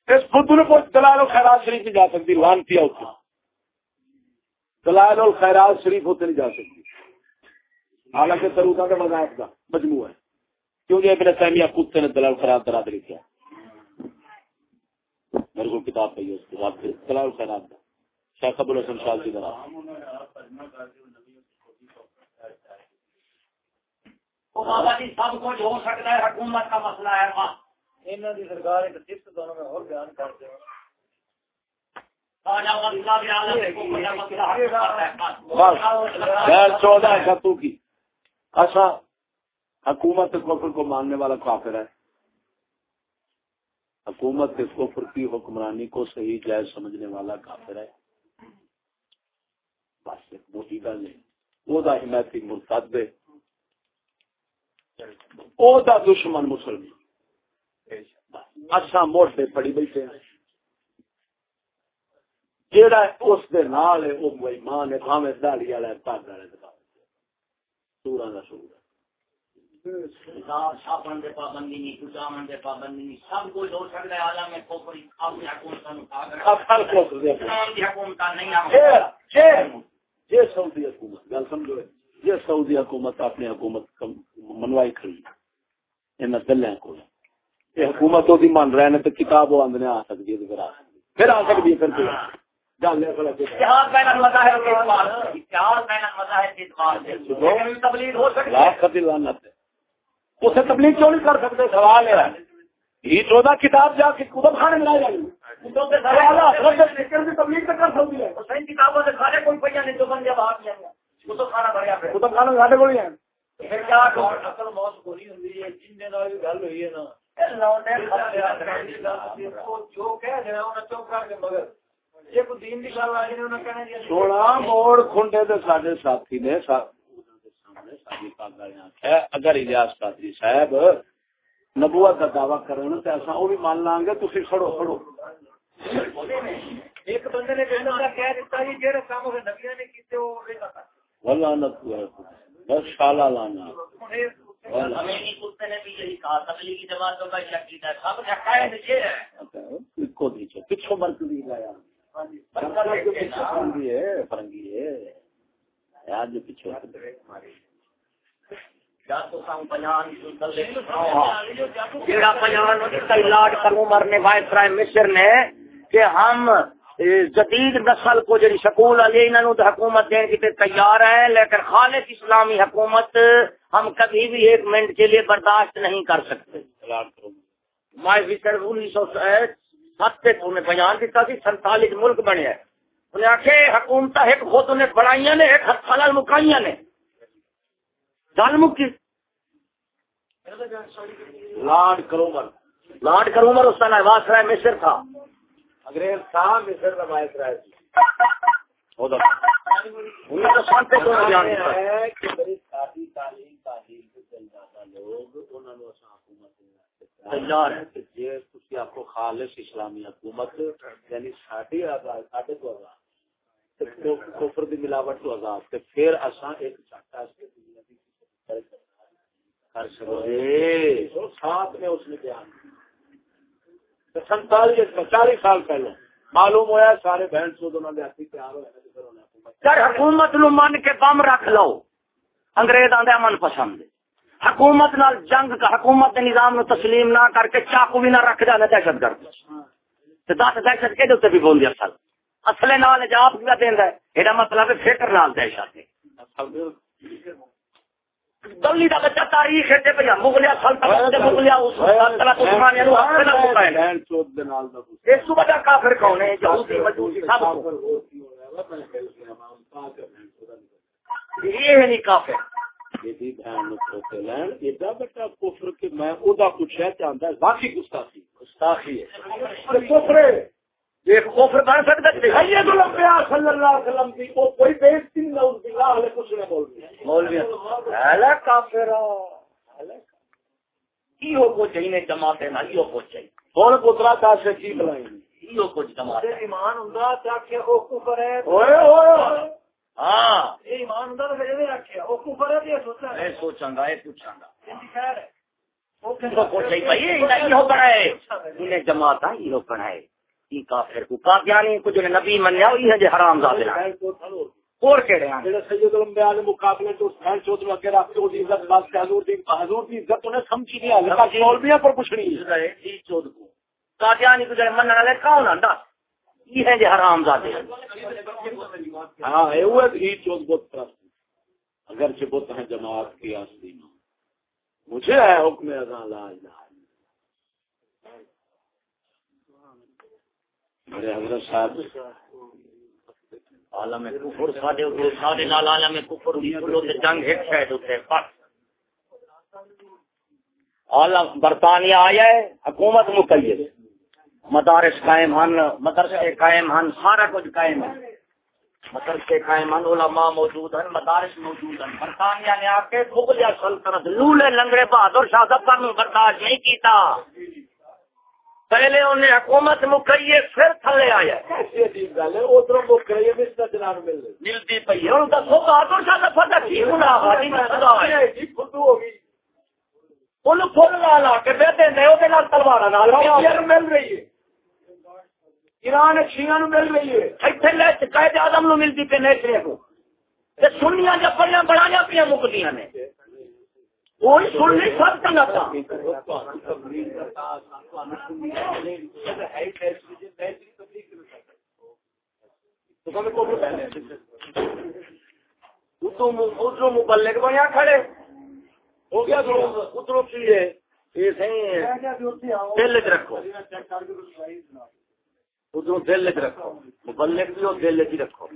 اس بدھو نے دلال خیرات شریف نہیں جا سکتی لانتی دلائل خیرات شریف ہوتے نہیں جا سکتی حالانکہ کا کا مجموعہ ہے کیوں جو ابن تیمیہ کتے نے دلال خیرات درا دے کیا۔ میرے کو کتاب پہ اس کے بعد دلال خیرات کا شیخ ابو الحسن شاہ کی طرح۔ سب کچھ ہو سکتا ہے حکومت کا مسئلہ ہے۔ سرکار چودہ ستو کی۔ اچھا حکومت کفر کو ماننے والا کافر ہے۔ حکومت کفر کی حکمرانی کو صحیح جائز سمجھنے والا کافر ہے۔ بس ایک موٹی گل ہے وہ حمایتی مرتد ہے۔ او دا دشمن مسلمان۔ اچھا موٹے پڑی بیٹھے ہیں۔ جیڑا اس دے نال ہے، وہ ایمان ہے، بھاویں داڑھی والا ہے پاگ والا ہے۔ سورا دا سورا پابندی نہیں پابندی نہیں سب کچھ ہو سکتا ہے عالم یہ سعودی حکومت گل سمجھو یہ سعودی حکومت اپنی حکومت منوائی کھڑی ہے دلیا کو یہ حکومت وہ من رہے ہیں تو کتاب وہ آدھنے آ سکتی ہے پھر آ سکتی پھر آ سکتی ہے پھر اسے تبلیغ کیوں نہیں کر سکتے؟ سوال ہے۔ یہ چودہ کتاب جا کے کتب خانے میں جائے۔ تبلیغ کر سکتی ہے۔ کتابوں سے کھانے کوئی پہ نہیں جو بن جب آ کتب خانہ بڑھیا کتب خانہ ساڈے کو ہیں پھر کیا اصل موت پوری ہوئی ہے جن دن والی گل ہوئی ہے نا۔ جو کہہ رہے ہیں چپ کر کے مگر سونا موڑ سارے ساتھی نے اگر الیاس قادری صاحب نبوت کا دعوی کرنا تو ایسا وہ بھی مان لاں گے تھی کھڑو کھڑو۔ ایک بندے نے کہہ دیتا جی جہاں کام نبیا نے کیتے وہ لعنت بس شالا لانا۔ پچھو مرکزی لایا فرنگی ہے فرنگی ہے۔ یار جو پیچھے مصر نے کہ ہم جدید نسل کو جی سکول علی حکومت دینے کی تیار ہے لیکن خالص اسلامی حکومت ہم کبھی بھی ایک منٹ کے لیے برداشت نہیں کر سکتے انیس سو سات بیان دیتا سی سنتالیس ملک بنے انہیں آخے حکومت ایک خود انہیں بڑائی نے ایک ہسپتال مکائی نے گل مکی لاڈ کرومر لاڈ کرومر اس کا مصر تھا۔ انگریز تھا مصر آپ کو خالص اسلامی حکومت یعنی ساڑھے ساڑھے تو آزاد کفر دی ملاوٹ تو آزاد پھر اساں ایک چاٹا ساتھ میں اس نے بیان سنتالیس چالیس سال پہلے۔ معلوم ہوا سارے بہن چود تیار ہوئے حکومت نو من کے بم رکھ لو۔ انگریز آدھے من پسند حکومت نال جنگ کا حکومت نظام نو تسلیم نہ کر کے چاقو بھی نہ رکھ جانا دہشت گرد دس دہشت کے دے بھی بول اصل۔ اصل نال جاب کیا دینا ہے؟ یہ مطلب فکر نال دہشت دلی کا بچہ تاریخ ہے پہ مغلیہ سلطنت مغلیہ اس سلطنت عثمانیہ نو ہاتھ نہ پکائے بہن چوت دے نال دا کچھ اس تو بڑا کافر کون ہے؟ یہودی مجوسی سب کو۔ یہ نہیں کافر۔ میری بہن نو چوتے لین۔ ایڈا بڑا کفر کہ میں او دا کچھ ہے چاہندا ہے واقعی گستاخی۔ گستاخی ہے۔ کفر ہے۔ ایک کفر بن سکتا ہے؟ سید الانبیاء صلی اللہ علیہ وسلم کی کو کوئی بےزتی نہیں نعوذ باللہ علیہ کچھ نہیں بول رہی مولوی الا کافر یہ کو چاہیے جماعت نہ یہ کو چاہیے کون پترا کا سے کی بلائیں یہ کو جماعت؟ ایمان ہوندا تے آکھے او کفر ہے۔ اوئے اوئے ہاں۔ اے ایمان ہوندا تے پھر آکھے او کفر ہے تے سوچا میں سوچاں گا اے پوچھاں گا۔ انتی خیر ہے۔ او یہ کو چاہیے بھائی یہ ہو بنائے انہیں جماعت ہے یہ بنائے یہ کافر کو؟ کو جو نبی منیا وہی ہے جو حرام زادے ہیں اور ہیں جڑے سید الانبیاء دے مقابلے تو چوت دی عزت واسطے حضور دی حضور دی عزت انہیں سمجھی نہیں مولویاں پر ہے جی چود کو۔ کو جو منن والے کون یہ ہے جو حرام زادے ہیں۔ ہاں اے وہ ہی چوت بت پرست اگر جماعت کی اصلی مجھے ہے حکم اذان لا الہ الا میرے حضرت صاحب، عالم کفر ساڈے تو ساڈے نال عالم کفر دی کلو تے جنگ ایک سائیڈ تے بس۔ عالم برطانیہ آیا ہے، حکومت مقید۔ مدارس قائم ہن، مدرسے قائم ہن، سارا کچھ قائم ہے۔ مدرسے قائم ہن، علماء موجود ہیں مدارس موجود ہیں برطانیہ نے آ کے مغلیہ سلطنت، لولے لنگڑے بہادر شاہ ظفر نو برداشت نہیں کیتا۔ پہلے انہیں حکومت مکریے پھر تھلے آیا۔ ملتی پئی ہے۔ ان کا سو بہادر شاہ ظفر کا کی گناہ ہے نہیں خدا ہے ہے۔ خودو ہو گئی ان پھل لا لا کے بیٹھے نے وہ نال تلوار مل رہی ہے۔ ایران شیعہ مل رہی ہے۔ ایتھے لے قائد اعظم نو ملتی پہ نیچرے کو تے سنیاں جب بڑیاں بڑھایا پیا مکدیاں نے۔ وہی سن نہیں سب چنگا تھا ادھر مبلک بنیا کھڑے۔ ہو گیا ادھر کی دل چ رکھو۔ ادھر دل چ رکھو۔ مبلک بھی اور دل چ رکھو۔